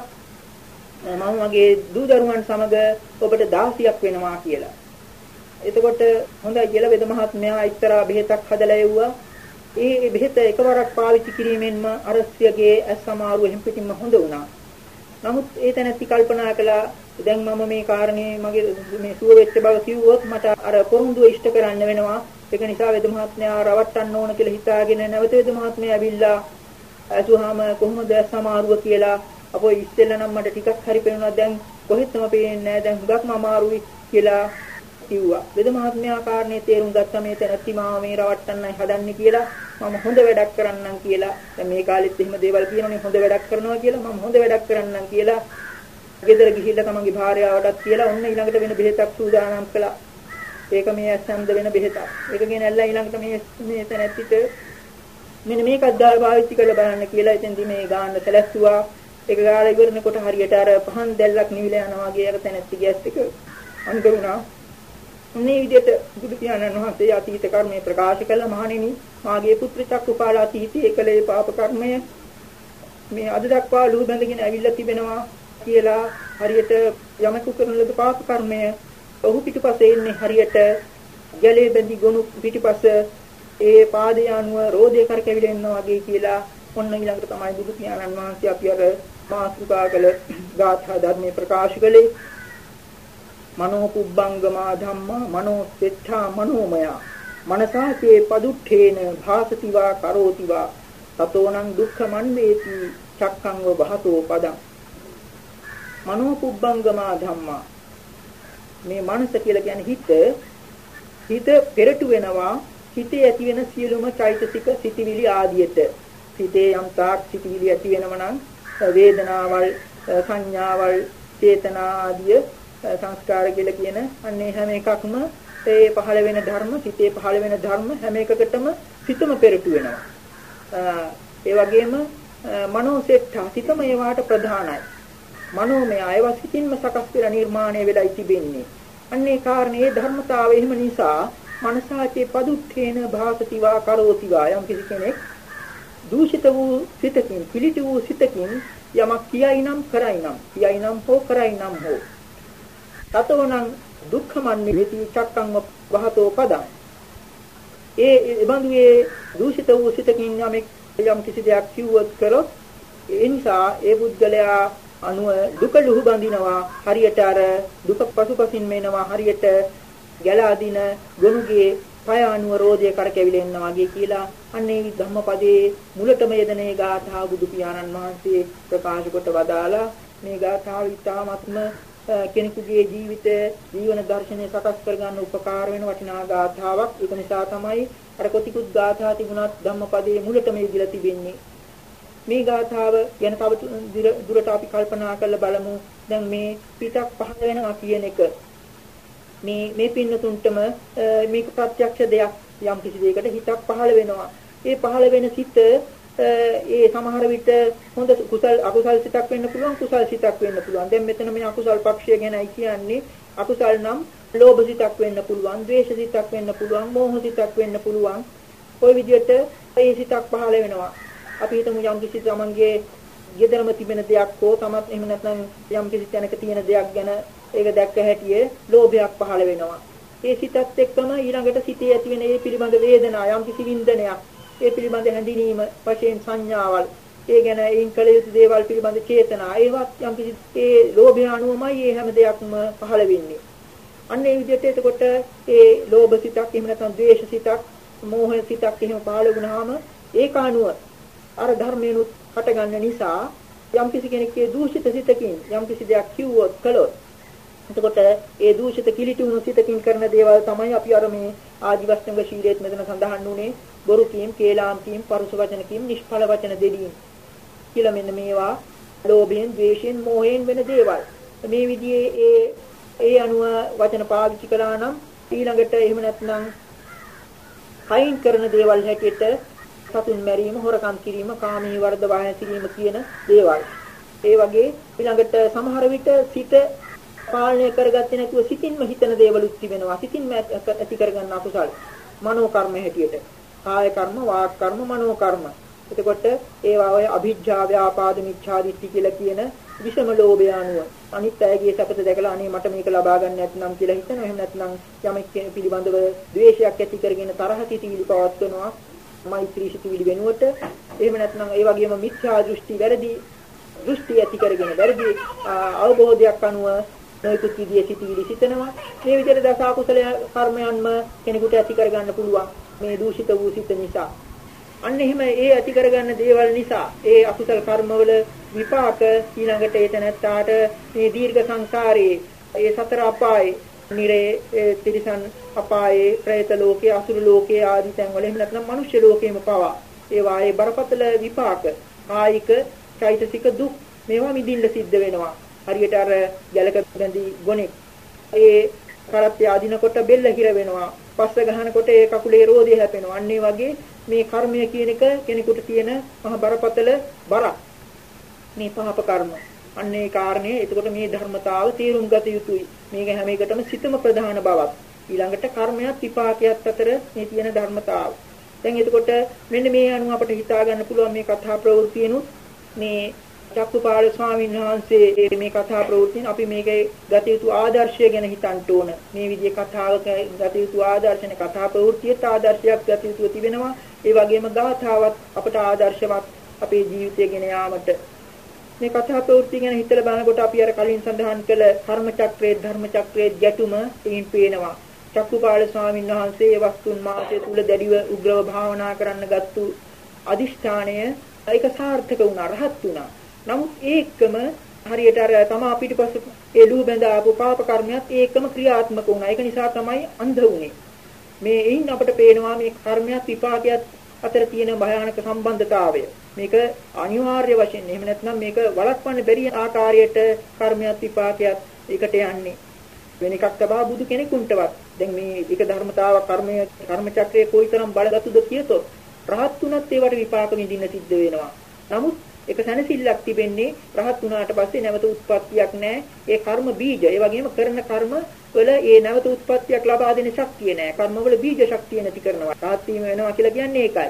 මම මගේ දූ දරුවන් සමග ඔබට 16ක් වෙනවා කියලා. එතකොට හොඳයි කියලා වෙද මහත්මයා එක්තරා බෙහෙතක් හදලා එව්වා. ඒ බෙහෙත එකවරක් පාවිච්චි කිරීමෙන්ම අරස්සියගේ ඇස් සමාරුව එහෙම් පිටින්ම හොඳ වුණා. නමුත් ඒ තැනැත්ති කල්පනා කළා දැන් මම මේ කාරණේ මගේ මේ සුව වෙච්ච බව කිව්වොත් මට අර පොරොන්දුව ඉෂ්ට කරන්න වෙනවා. ඒක නිසා වෙද මහත්මයා රවට්ටන්න ඕන කියලා හිතාගෙන නැවත වෙද මහත්මයා ඇවිල්ලා ඇසුවාම කොහොමද සමාරුව කියලා අපෝ ඉස්සෙල්ලා නම් මට ටිකක් හරි පේනවා දැන් කොහෙත්ම පේන්නේ නැහැ දැන් හුඟක්ම අමාරුයි කියලා කිව්වා. වෙද මහත්මයා කාරණේ තේරුම් ගත්තා මේ තැනැත්ති මාව මේ රවට්ටන්නයි හදන්නේ කියලා මම හොඳ වැඩක් කරන්නම් කියලා. දැන් මේ කාලෙත් එහෙම දේවල් කියනවනේ හොඳ වැඩක් කරනවා කියලා මම හොඳ වැඩක් කරන්නම් කියලා. ගෙදර ගිහිල්ලා තමන්ගේ භාර්යාවටත් කියලා ඔන්න ඊළඟට වෙන බෙහෙතක් සූදානම් කළා. ඒක මේ ඇස්සන්ද වෙන බෙහෙතක්. ඒක ගෙනල්ලා ඊළඟට මේ මේ තැනැත්තිට මෙන්න මේකත් දාලා පාවිච්චි කරලා බලන්න කියලා එතෙන්දි මේ ගාන්න සැලැස්සුවා. ඒක ගාලා ඉවරනකොට හරියට අර පහන් දැල්ලක් නිවිලා යනවා වගේ අර තැනැත්ති ගෑස් එක අංග වුණා. මේ විදිහට බුදු පියාණන් වහන්සේ අතීත කර්මයේ ප්‍රකාශ කළ මහණෙනි මාගේ පුත්‍ර චක්කුපාලා තීතී එකලේ පාප කර්මය මේ අද දක්වා ලුහු බැඳගෙන ඇවිල්ලා තිබෙනවා කියලා හරියට යමකු කරන ලද පාප කර්මය ඔහු පිටුපස්සේ ඉන්නේ හරියට ජලයේ බැඳි ගොනු පිටුපස්ස ඒ පාදය අනුව රෝදේ කරකැවිලා ඉන්නවා වගේ කියලා ඔන්න ඊළඟට තමයි බුදු පියාණන් වහන්සේ අපි අර මාස්තුකා කළ ගාථා ධර්මයේ ප්‍රකාශ කළේ. මනෝ පුබ්බංගමා ධම්මා මනෝ සෙට්ඨා මනෝමය. මනසාචේ පදුට්ඨේන භාසතිවා කරෝතිවා. තතෝනං දුක්ඛමන් වේති චක්ඛං වහතෝ පදං. මනෝ පුබ්බංගමා ධම්මා. මේ මනස කියලා කියන්නේ හිත. හිත පෙරටු වෙනවා හිතේ ඇති වෙන සියලුම චෛතසික සිටිවිලි ආදියට. හිතේ යම් තාක් සිටිවිලි ඇති වෙනව නම් වේදනාවල් සංඥාවල් චේතනා ආදිය සංස්කාර කියලා කියන අන්නේ හැම එකක්ම ඒ පහළ වෙන ධර්ම හිතේ පහළ වෙන ධර්ම හැම එකකටම සිතම පෙරටු වෙනවා. ඒ වගේම මනෝසෙට්ඨා සිතම ඒවාට ප්‍රධානයි. මනෝමය ඒවා සිතින්ම සකස් වෙලා නිර්මාණය වෙලා තිබෙන්නේ. අන්නේ කාරණේ ධර්මතාවය එහෙම නිසා මනසාචේ පදුට්ඨේන භාසතිවා කරෝතිවා යම් කිසි කෙනෙක් දූෂිත වූ සිතකින් පිළිටි වූ සිතකින් යමක් කියයි නම් කරයි නම් කියයි නම් හෝ කරයි නම් හෝ. තතෝනම් දුක්ඛමන් නිවිති චක්කං වහතෝ පදං. ඒ බඳු ඒ දූෂිත වූ සිතකින් යමෙක් යම් කිසි දෙයක් කිව්වොත් කරොත් ඒ නිසා ඒ පුද්ගලයා අනුව දුක ලුහු බඳිනවා හරියට අර දුක පසුපසින් මේනවා හරියට ගැලා දින ගොනුගේ පය අනුව රෝධය කරකැවිලා ඉන්නා වගේ කියලා අන්නේ ධම්මපදයේ මුලටම යෙදෙනේ ගාථා බුදු පියාණන් වහන්සේ ප්‍රකාශ කොට වදාලා මේ ගාථාව ඉතාමත්ම කෙනෙකුගේ ජීවිත ජීවන දර්ශනය සකස් කරගන්න උපකාර වෙන වටිනා ගාථාවක්. ඒක නිසා තමයි අර කොතිකුත් ගාථා තිබුණත් ධම්මපදයේ මුලටම යෙදලා තිබෙන්නේ. මේ ගාථාව ගැන තව දුරට අපි කල්පනා කරලා බලමු. දැන් මේ පිටක් පහළ වෙනවා කියන එක. මේ මේ පින්නතුන්ටම මේක ප්‍රත්‍යක්ෂ දෙයක් යම් කිසි දෙයකට හිතක් පහළ වෙනවා. ඒ පහළ වෙන සිත ඒ සමහර විට හොඳ කුසල් අකුසල් සිතක් වෙන්න පුළුවන් කුසල් සිතක් වෙන්න පුළුවන්. දැන් මෙතන මේ අකුසල් පක්ෂය ගැනයි කියන්නේ. අකුසල් නම් ලෝභ සිතක් වෙන්න පුළුවන්, ද්වේෂ සිතක් වෙන්න පුළුවන්, මෝහ සිතක් වෙන්න පුළුවන්. ওই විදිහට ඒ සිතක් පහළ වෙනවා. අපි හිතමු යම් කිසි තමන්ගේ ගෙදරම තිබෙන දෙයක් හෝ තමත් එහෙම නැත්නම් යම් කිසි තැනක තියෙන දෙයක් ගැන ඒක දැක්ක හැටියේ ලෝභයක් පහළ වෙනවා. ඒ සිතත් එක්කම ඊළඟට සිතේ ඇති වෙන ඒ පිළිබඳ වේදනා යම් කිසි වින්දනයක් ඒ පිළිබඳ හැඳිනීම වශයෙන් සංඥාවල් ඒ ගැන ඒන් කළ යුතු දේවල් පිළිබඳ චේතනා ඒවත් යම් කිසි ඒ ලෝභය අනුවමයි මේ හැම දෙයක්ම පහළ වෙන්නේ. අන්න ඒ විදිහට එතකොට ඒ ලෝභ සිතක් එහෙම නැත්නම් ද්වේෂ සිතක් මෝහ සිතක් එහෙම පහළ වුණාම ඒක අනුව අර ධර්මයනුත් හටගන්න නිසා යම්කිසි කෙනෙක්ගේ දූෂිත සිතකින් යම්කිසි දෙයක් කිව්වොත් කළොත් එතකොට ඒ දූෂිත කිලිටි වුණු සිතකින් කරන දේවල් තමයි අපි අර මේ ආදිවස්තංග ශීලයේත් මෙතන සඳහන් වුණේ බොරු කීම්, කේලාම් කීම්, පරුස වචන කීම්, නිෂ්ඵල වචන දෙදීම් කියලා මෙන්න මේවා ලෝභයෙන්, ද්වේෂයෙන්, මෝහයෙන් වෙන දේවල්. මේ විදිහේ ඒ ඒ අනුව වචන පාවිච්චි කළා නම් ඊළඟට එහෙම නැත්නම් කයින් කරන දේවල් හැටියට සතුන් මැරීම, හොරකම් කිරීම, කාමී වර්ධ වාහන කිරීම කියන දේවල්. ඒ වගේ ඊළඟට සමහර විට සිත පාලනය කරගත්තේ නැතුව සිතින්ම හිතන දේවලුත් තිබෙනවා. සිතින්ම ඇති කරගන්න අකුසල්. මනෝ කර්ම හැටියට. කාය කර්ම, වාක් කර්ම, මනෝ කර්ම. එතකොට ඒවා ඔය අභිජ්ජා ව්‍යාපාද මිච්ඡා දිට්ඨි කියලා කියන විෂම ලෝභය අනුව අනිත් අයගේ සපත දැකලා අනේ මට මේක ලබා ගන්න නැත්නම් කියලා හිතනවා. එහෙම නැත්නම් යමෙක් පිළිබඳව ද්වේෂයක් ඇති කරගෙන තරහ සිටිවිලි පවත්වනවා. මෛත්‍රී සිටිවිලි වෙනුවට එහෙම නැත්නම් ඒ වගේම මිත්‍යා දෘෂ්ටි වැරදි දෘෂ්ටි ඇති කරගෙන වැරදි අවබෝධයක් අනුව නොයෙකුත් විදිහේ සිටිවිලි සිතනවා. මේ විදිහට දස අකුසල කර්මයන්ම කෙනෙකුට ඇති කරගන්න පුළුවන්. මේ දූෂිත වූ සිත නිසා. අන්න එහෙම ඒ ඇති කරගන්න දේවල් නිසා ඒ අකුසල කර්මවල විපාක ඊළඟට ඒ තැනත්තාට මේ දීර්ඝ සංසාරයේ ඒ සතර අපායේ නිරේ තිරිසන් අපායේ പ്രേත ලෝකයේ අසුරු ලෝකයේ ආදී තැන්වල එහෙම නැත්නම් මනුෂ්‍ය ලෝකයේම පවා ඒ වායේ බරපතල විපාක කායික චෛතසික දුක් මේවා මිදින්න සිද්ධ වෙනවා හරියට අර ගැලක බැඳි ගොනෙක්. ඒ කරත්තය අදිනකොට බෙල්ල හිර වෙනවා. පස්ස ගහනකොට ඒ කකුලේ රෝදය හැපෙනවා. අන්න වගේ මේ කර්මය කියන එක කෙනෙකුට තියෙන මහ බරපතල බරක්. මේ පහප කර්ම. අන්න ඒ කාරණේ එතකොට මේ ධර්මතාව තේරුම් ගත යුතුයි. මේක හැම එකටම සිතම ප්‍රධාන බවක්. ඊළඟට කර්මයක් විපාකයක් අතර මේ තියෙන ධර්මතාව. දැන් එතකොට මෙන්න මේ අනුව අපිට හිතා ගන්න පුළුවන් මේ කතා ප්‍රවෘත්තියනොත් මේ චක්කුපාල ස්වාමීන් වහන්සේ මේ කතා ප්‍රවෘත්තියෙන් අපි මේකේ ගත යුතු ආදර්ශය ගැන හිතන්න ඕන. මේ විදිහේ කතාවක ගත යුතු ආදර්ශනේ කතා ප්‍රවෘත්තියට ආදර්ශයක් ගත යුතු තිබෙනවා. ඒ වගේම ගාථාවත් අපට ආදර්ශවත් අපේ ජීවිතය ගෙන යාමට මේ කතා ප්‍රවෘත්ති ගැන හිතලා බලනකොට අපි අර කලින් සඳහන් කළ කර්ම චක්‍රයේ ධර්ම චක්‍රයේ ගැටුම එයින් පේනවා. චක්කුපාල ස්වාමීන් වහන්සේ වස්තුන් මාසය තුල දැඩිව උග්‍රව භාවනා කරන්න ගත්තු අදිෂ්ඨානය ඒක සාර්ථක වුණා රහත් වුණා. නමුත් ඒකම හරියට අර තමා පිටිපස්ස එළු බැඳ ආපු පාප කර්මයක් ඒකම ක්‍රියාත්මක වුණා. ඒක නිසා තමයි අන්ධ වුනේ. මේ එයින් අපට පේනවා මේ කර්මයක් විපාකයක් අතර තියෙන භයානක සම්බන්ධතාවය. මේක අනිවාර්ය වශයෙන් එහෙම නැත්නම් මේක වළක්වන්න බැරි ආකාරයට කර්මයක් විපාකයක් ඒකට යන්නේ. වෙන එකක් තබා බුදු කෙනෙකුන්ටවත්. දැන් මේ එක ධර්මතාවක් කර්මය කර්ම චක්‍රයේ කොයිතරම් බලගතුද කියතොත් රහත් තුනත් ඒවට විපාක විඳින්න සිද්ධ වෙනවා. නමුත් එක සැනසෙල්ලක් තිබෙන්නේ රහත් වුණාට පස්සේ නැවත උත්පත්තියක් නැහැ. ඒ කර්ම බීජ, ඒ වගේම කරන කර්ම වල ඒ නැවත උත්පත්තියක් ලබා දෙන ශක්තිය නැහැ. කර්ම වල බීජ ශක්තිය නැති කරනවා. රහත් වීම වෙනවා කියලා කියන්නේ ඒකයි.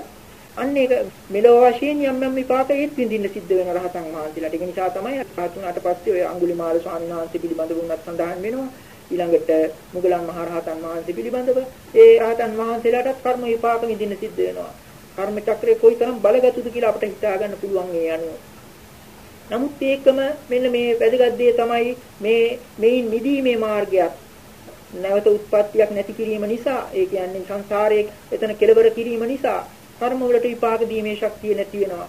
අන්න ඒක මෙලොව වශයෙන් යම් යම් විපාක ඒත් විඳින්න සිද්ධ වෙන රහතන් වහන්සේලාට. ඒක නිසා තමයි රහත් වුණාට පස්සේ ඔය අඟුලිමාල ස්වාමීන් වහන්සේ පිළිබඳව උනත් සඳහන් වෙනවා. ඊළඟට මුගලන් මහ රහතන් වහන්සේ පිළිබඳව ඒ රහතන් වහන්සේලාටත් කර්ම විපාක විඳින්න සිද්ධ වෙනවා. කර්ම චක්‍රය කොයිතරම් බලගත්ුද කියලා අපිට හිතා ගන්න පුළුවන් ඒ අනුව. නමුත් ඒකම මෙන්න මේ වැදගත් දේ තමයි මේ මේන් නිදීමේ මාර්ගයක්. නැවත උත්පත්තියක් නැති කිරීම නිසා ඒ කියන්නේ සංසාරයේ එතන කෙලවර කිරීම නිසා කර්ම වලට විපාක දීමේ ශක්තිය නැති වෙනවා.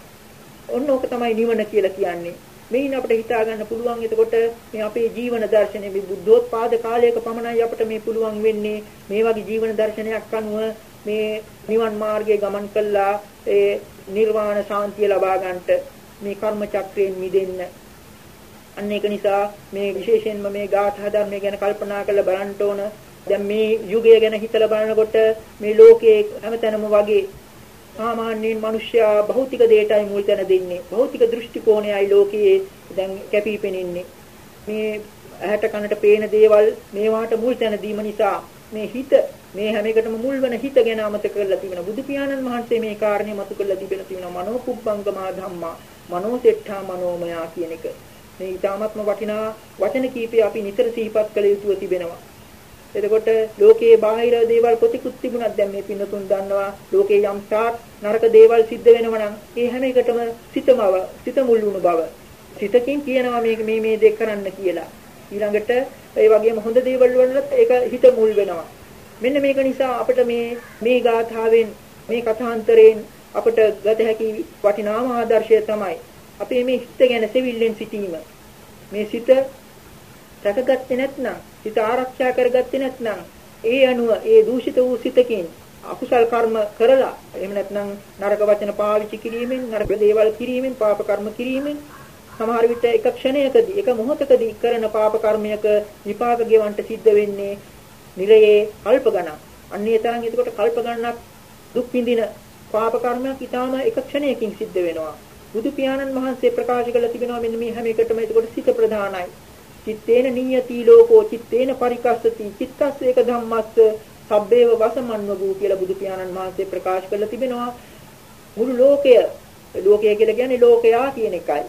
ඔන්න ඕක තමයි නිවන කියලා කියන්නේ. මේන් අපිට හිතා ගන්න පුළුවන් එතකොට මේ අපේ ජීවන දර්ශනය මේ බුද්ධෝත්පාද කාලයක පමණයි අපිට මේ පුළුවන් වෙන්නේ මේ වගේ ජීවන දර්ශනයක් අනුව මේ නිවන් මාර්ගයේ ගමන් කළා ඒ නිර්වාණ ශාන්තිය ලබා ගන්නට මේ කර්ම චක්‍රයෙන් මිදෙන්න. අන්න ඒක නිසා මේ විශේෂයෙන්ම මේ ගාථා ධර්මය ගැන කල්පනා කරලා බලන්න ඕන. දැන් මේ යුගය ගැන හිතලා බලනකොට මේ ලෝකයේ හැමතැනම වගේ සාමාන්‍යයෙන් මිනිස්සයා භෞතික දේටයි මුල් තැන දෙන්නේ. භෞතික දෘෂ්ටි කෝණයයි ලෝකයේ දැන් කැපී පෙනෙන්නේ. මේ ඇහැට කනට පේන දේවල් මේවාට මුල් තැන දීම නිසා මේ හිත මේ හැම එකටම මුල් වෙන හිත ගැන අමතක කරලා තිබෙනවා. බුදු පියාණන් වහන්සේ මේ කාරණේ මතු කරලා තිබෙන තියෙනවා. මනෝ කුබ්බංගමා ධම්මා, මනෝ සෙට්ඨා මනෝමයා කියන එක. මේ ඊටාත්ම වටිනා වචන කීපය අපි නිතර සිහිපත් කළ යුතුව තිබෙනවා. එතකොට ලෝකයේ බාහිර දේවල් ප්‍රතිකුත් තිබුණත් දැන් මේ පින්නතුන් දන්නවා ලෝකයේ යම් තාක් නරක දේවල් සිද්ධ වෙනවා නම් ඒ හැම එකටම සිතමව සිත මුල් වුණු බව සිතකින් කියනවා මේක මේ මේ දෙයක් කරන්න කියලා ඊළඟට ඒ වගේම හොඳ දේවල් වලත් ඒක හිත මුල් වෙනවා. මෙන්න මේක නිසා අපිට මේ මේ ගාථාවෙන් මේ කථාන්තරයෙන් අපිට ගත හැකි වටිනාම ආදර්ශය තමයි අපේ මේ හිත ගැන සෙවිල්ලෙන් සිටීම. මේ සිත රැකගත්තේ නැත්නම් සිත ආරක්ෂා කරගත්තේ නැත්නම් ඒ අනුව ඒ දූෂිත වූ සිතකින් අකුසල් කර්ම කරලා එහෙම නැත්නම් නරක වචන පාවිච්චි කිරීමෙන් නරක දේවල් කිරීමෙන් පාප කර්ම කිරීමෙන් සමහර විට එක ක්ෂණයකදී එක මොහොතකදී කරන පාප කර්මයක විපාක ගෙවන්න සිද්ධ වෙන්නේ නිරයේ කල්ප ගණන්. අන්නේ තරම් එතකොට කල්ප ගණනක් දුක් විඳින පාප කර්මයක් ඊටාම එක ක්ෂණයකින් සිද්ධ වෙනවා. බුදු පියාණන් වහන්සේ ප්‍රකාශ කළ තිබෙනවා මෙන්න මේ හැම එකටම එතකොට සිත ප්‍රධානයි. චිත්තේන නියති ලෝකෝ චිත්තේන පරිකස්සති චිත්තස්ස ඒක ධම්මස්ස සබ්බේව වසමන්වගු කියලා බුදු පියාණන් වහන්සේ ප්‍රකාශ කළ තිබෙනවා. මුළු ලෝකය ලෝකය කියලා කියන්නේ ලෝකයා කියන එකයි.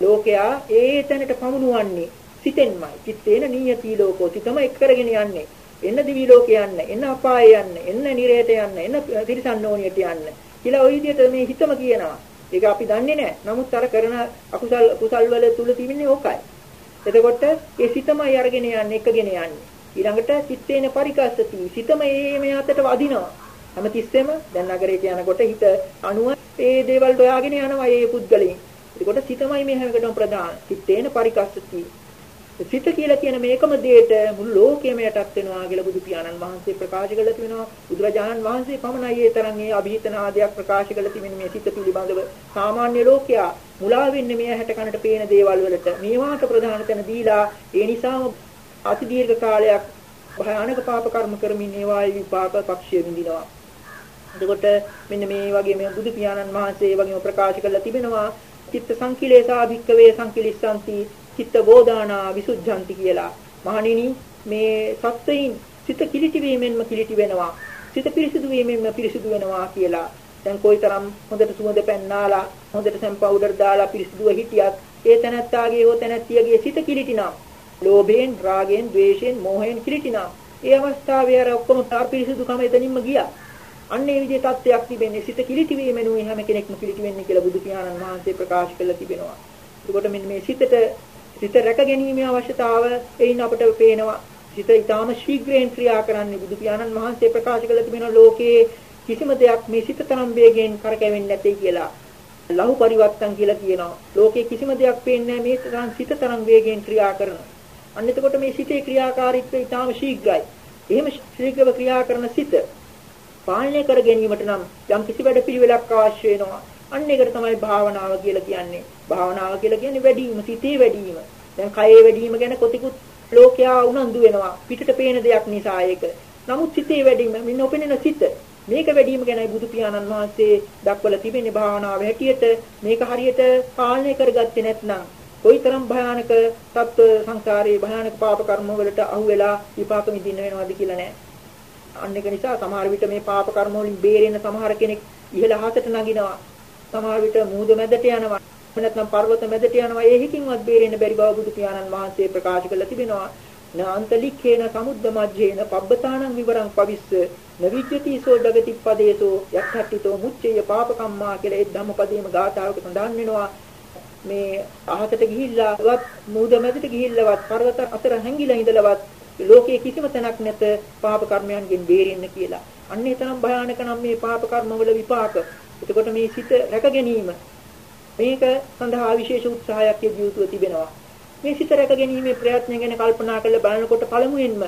ලෝකයා ඒ තැනට පමුණුවන්නේ සිතෙන්මයි. චිත්තේන නියති ලෝකෝ සිතම එක් කරගෙන යන්නේ. එන්න දිවි ලෝකේ යන්න, එන්න අපාය යන්න, එන්න නිරේත යන්න, එන්න තිරිසන්නෝනියට යන්න. කියලා ওই විදිහට මේ හිතම කියනවා. ඒක අපි දන්නේ නැහැ. නමුත් අර කරන අකුසල් කුසල් වල තුල තිබෙන්නේ ඕකයි. එතකොට ඒ සිතමයි අරගෙන යන්නේ, එකගෙන යන්නේ. ඊළඟට චිත්තේන පරිකස්සති. සිතම ඒ මේ අතට වදිනවා. හැමතිස්සෙම දැන් නගරයට යනකොට හිත අණුව ඒ දේවල් හොයාගෙන යනවා ඒ පුද්ගලයන්. එතකොට සිතමයි මේ හැම එකටම ප්‍රධාන. චිත්තේන පරිකස්සති. සිත කියලා කියන මේකම දෙයට මුළු ලෝකෙම යටත් වෙනවා කියලා බුදු පියාණන් වහන්සේ ප්‍රකාශ කළා තිබෙනවා. බුදුරජාණන් වහන්සේ පමණයි ඒ තරම් ඒ અભීතන ආදයක් ප්‍රකාශ කළා තිබෙන මේ සිත පිළිබඳව සාමාන්‍ය ලෝකයා මුලා වෙන්නේ මේ හැට කනට පේන දේවල් වලට. මේවාට ප්‍රධාන තැන දීලා ඒ නිසාම අති දීර්ඝ කාලයක් භයානක පාප කර්ම කරමින් ඒවායේ විපාක පක්ෂය විඳිනවා. එතකොට මෙන්න මේ වගේ මේ බුදු පියාණන් වහන්සේ ඒ වගේම ප්‍රකාශ කළා තිබෙනවා. චිත්ත සංකිලේසා භික්කවේ සංකිලිස්සanti චිත්ත බෝධානා විසුද්ධಂತಿ කියලා. මහණෙනි මේ සත්වයින් සිත කිලිටි වීමෙන්ම කිලිටි වෙනවා. සිත පිරිසිදු වීමෙන්ම පිරිසිදු වෙනවා කියලා. දැන් කොයිතරම් හොඳට සුවඳ පැන්නාලා හොඳට සැම් පවුඩර් දාලා පිරිසිදුව හිටියත් ඒ තැනත්තාගේ හෝ තැනැත්තියගේ සිත කිලිටිනම්. ලෝභයෙන්, රාගයෙන්, ද්වේෂයෙන්, මෝහයෙන් කිලිටිනම්. ඒ අවස්ථාවේ අර ඔක්කොම පිරිසිදුකම එතනින්ම ගියා. අන්න ඒ විදිහේ තත්ත්වයක් තිබෙන්නේ සිත කිලිටි වීමෙනුයි හැම කෙනෙක්ම කිලිටි වෙන්නේ කියලා බුදු පියාණන් වහන්සේ ප්‍රකාශ කළා තිබෙනවා. එතකොට මෙන්න මේ සිතට සිත රැක ගැනීමේ අවශ්‍යතාව එයින් අපට පේනවා. සිත ඊටාම ශීඝ්‍රයෙන් ක්‍රියා කරන්නේ බුදු පියාණන් වහන්සේ ප්‍රකාශ කළ තිබෙන ලෝකයේ කිසිම දෙයක් මේ සිත තරම් වේගයෙන් කරකැවෙන්නේ නැtei කියලා. ලහු පරිවර්තන් කියලා කියනවා. ලෝකයේ කිසිම දෙයක් පේන්නේ මේ තරම් සිත තරම් වේගයෙන් ක්‍රියා කරනවා. අන්න එතකොට මේ සිතේ ක්‍රියාකාරීත්වය ඊටාම ශීඝ්‍රයි. එහෙම ශීඝ්‍රව ක්‍රියා කරන සිත පාලනය කර ගැනීමට නම් යම් කිසි වැඩ පිළිවෙලක් අවශ්‍ය වෙනවා. අන්න ඒකට තමයි භාවනාව කියලා කියන්නේ. භාවනාව කියලා කියන්නේ වැඩිම සිතේ වැඩිම. දැන් කයේ වැඩිම ගැන කොතිකුත් ලෝකයා උනන්දු වෙනවා. පිටට පේන දෙයක් නිසා ඒක. නමුත් සිතේ වැඩිම මෙන්න ඔපෙනෙන සිත. මේක වැඩිම ගැනයි බුදු පියාණන් වහන්සේ දක්වලා තිබෙන්නේ භාවනාව හැටියට. මේක හරියට පාලනය කරගත්තේ නැත්නම් කොයිතරම් භයානක තත්ත්ව සංසාරේ භයානක පාප කර්ම වලට අහු වෙලා විපාක විඳින්න වෙනවද කියලා නෑ. අන්න ඒක නිසා සමහර විට මේ පාප කර්ම වලින් බේරෙන්න සමහර කෙනෙක් ඉහළ හතට නගිනවා. සමහර විට මූද මැදට යනවා. නැත්නම් පර්වත මැදට යනවා. ඒ හිකින්වත් බේරෙන්න බැරි බව බුදු පියාණන් වහන්සේ ප්‍රකාශ කළා තිබෙනවා. නාන්තලික්ඛේන සමුද්ද මජ්ජේන පබ්බතානං විවරං පවිස්ස නවිජ්ජති සෝ ජගතිප්පදේසෝ යක්ඛට්ඨිතෝ මුච්චේය පාපකම්මා කියලා ඒ ධම්මපදයේම ගාථාවක සඳහන් වෙනවා. මේ අහසට ගිහිල්ලාවත් මූද මැදට ගිහිල්ලාවත් පර්වත අතර හැංගිලා ඉඳලවත් ලෝකයේ කිසිම තැනක් නැත පාප කර්මයන්ගෙන් බේරෙන්න කියලා. අන්නේ තරම් භයානක නම් මේ පාප කර්මවල විපාක. එතකොට මේ සිත රැක ගැනීම මේක සඳහා විශේෂ උත්සාහයක් යෙදිය යුතුව තිබෙනවා. මේ සිත රැක ගැනීමේ ප්‍රයත්න ගැන කල්පනා කරලා බලනකොට පළමුවෙන්ම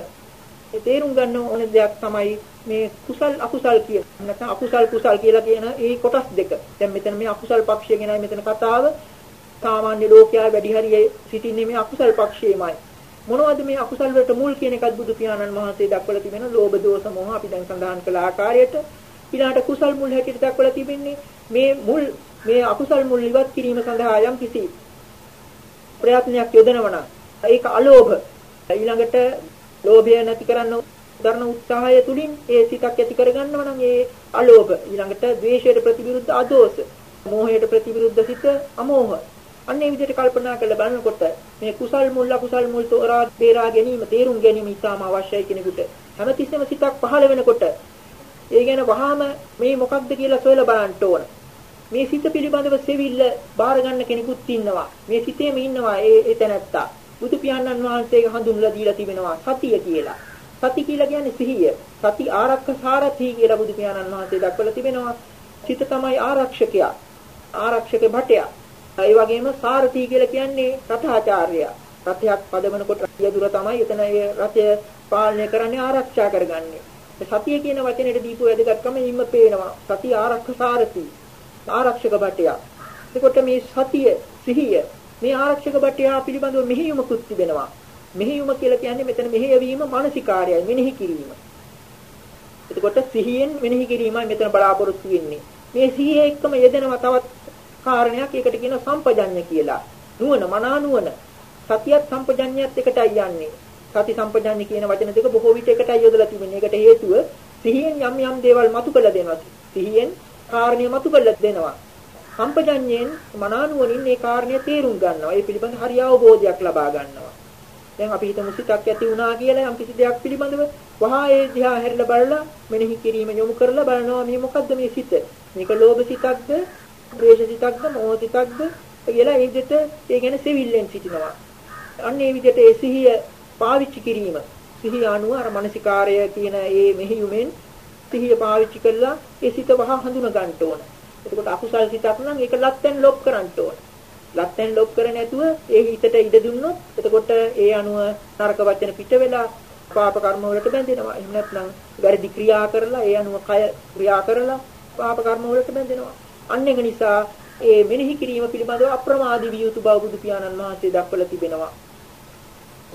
ඒ තේරුම් ගන්න ඕන දෙයක් තමයි මේ කුසල් අකුසල් කියන. නැත්නම් අකුසල් කුසල් කියලා කියන ඒ කොටස් දෙක. දැන් මෙතන මේ අකුසල් පක්ෂය ගැනයි මෙතන කතාව. සාමාන්‍ය ලෝකයා වැඩි හරිය සිටින්නේ මේ අකුසල් පක්ෂයේමයි. මොනවද මේ අකුසල් වලට මුල් කියන එකත් බුදු පියාණන් වහන්සේ දක්වලා තිබෙන ලෝභ දෝෂ මොහ අපි දැන් සඳහන් කළ ආකාරයට ඊළාට කුසල් මුල් හැටියට දක්වලා තිබෙන්නේ මේ මුල් මේ අකුසල් මුල් ඉවත් කිරීම සඳහා යම් කිසි ප්‍රයත්නයක් යොදනවා නම් ඒක අලෝභ. ඊළඟට ලෝභය නැති කරන්න දරන උත්සාහය තුලින් ඒ සිතක් ඇති කරගන්නවා නම් ඒ අලෝභ. ඊළඟට ද්වේෂයට ප්‍රතිවිරුද්ධ අදෝෂ මෝහයට ප්‍රතිවිරුද්ධ සිත අමෝහ. අන්න ඒ විදිහට කල්පනා කරලා බලනකොට මේ කුසල් මුල් අකුසල් මුල් තෝරා බේරා ගැනීම තේරුම් ගැනීම ඉතාම අවශ්‍යයි කෙනෙකුට. හැමතිස්සෙම සිතක් පහළ වෙනකොට ඒ ගැන වහාම මේ මොකක්ද කියලා සොයලා බලන්න ඕන. මේ සිත පිළිබඳව සෙවිල්ල බාර ගන්න කෙනෙකුත් ඉන්නවා. මේ සිතේම ඉන්නවා ඒ එතනත්තා. බුදු පියාණන් වහන්සේගේ හඳුන්වලා දීලා තිබෙනවා සතිය කියලා. සති කියලා කියන්නේ සිහිය. සති ආරක්ෂක සාරථී කියලා බුදු පියාණන් වහන්සේ දක්වලා තිබෙනවා. සිත තමයි ආරක්ෂකයා. ආරක්ෂක භටයා. ඒ වගේම සාරථී කියලා කියන්නේ රථාචාර්යයා. රථයක් පදවනකොට යදුර තමයි එතන ඒ රථය පාලනය කරන්නේ ආරක්ෂා කරගන්නේ. සතිය කියන වචනේට දීපු වැදගත්කම ඉම්ම පේනවා. සති ආරක්ෂක සාරථී. ආරක්ෂක භටයා. එතකොට මේ සතිය, සිහිය මේ ආරක්ෂක භටයා පිළිබඳව මෙහෙයුමකුත් තිබෙනවා. මෙහෙයුම කියලා කියන්නේ මෙතන මෙහෙයවීම මානසිකාර්යයි මෙනෙහි කිරීම. එතකොට සිහියෙන් මෙනෙහි කිරීමයි මෙතන බලාපොරොත්තු වෙන්නේ. මේ සිහිය එක්කම යෙදෙනවා තවත් කාරණයක් ඒකට කියන සම්පජඤ්ඤ කියලා. නුවණ මනා නුවණ. සතියත් සම්පජඤ්ඤයත් එකටයි යන්නේ. සති සම්පජඤ්ඤ කියන වචන දෙක බොහෝ විට එකටයි යොදලා තිබෙන්නේ. ඒකට හේතුව සිහියෙන් යම් යම් දේවල් මතු කළ දෙනවා. සිහියෙන් කාරණිය මතු කරලා දෙනවා. සම්පජඤ්ඤයෙන් මනානුවණින් මේ කාරණය තේරුම් ගන්නවා. ඒ පිළිබඳ හරි අවබෝධයක් ලබා ගන්නවා. දැන් අපි හිතමු සිතක් ඇති වුණා කියලා යම් කිසි දෙයක් පිළිබඳව වහා ඒ දිහා හැරිලා බලලා මෙනෙහි කිරීම යොමු කරලා බලනවා මේ මොකද්ද මේ සිත? මේක ලෝභ සිතක්ද, ද්වේෂ සිතක්ද, මෝහ සිතක්ද කියලා ඒ විදිහට ඒ ගැන සෙවිල්ලෙන් සිටිනවා. අන්න ඒ විදිහට ඒ සිහිය පාවිච්චි කිරීම සිහිය අනුව අර මානසිකාරය කියන ඒ මෙහියුමෙන් සිහිය පාවිච්චි කළා ඒ සිත වහ හඳුන ගන්න ඕන. එතකොට අකුසල් සිතක් නම් ඒක ලැත්තෙන් ලොප් කරන්න ඕන. ලැත්තෙන් ලොප් කර නැතුව ඒ හිතට ඉඩ දුන්නොත් එතකොට ඒ අනුව නරක වචන පිට වෙලා පාප කර්ම වලට බැඳෙනවා. එහෙම නැත්නම් වැරදි ක්‍රියා කරලා ඒ අනුව කය ක්‍රියා කරලා පාප කර්ම වලට බැඳෙනවා. අන්න ඒක නිසා ඒ මෙනෙහි කිරීම පිළිබඳව අප්‍රමාදී විය යුතු බව බුදු පියාණන් වහන්සේ දක්වලා තිබෙනවා.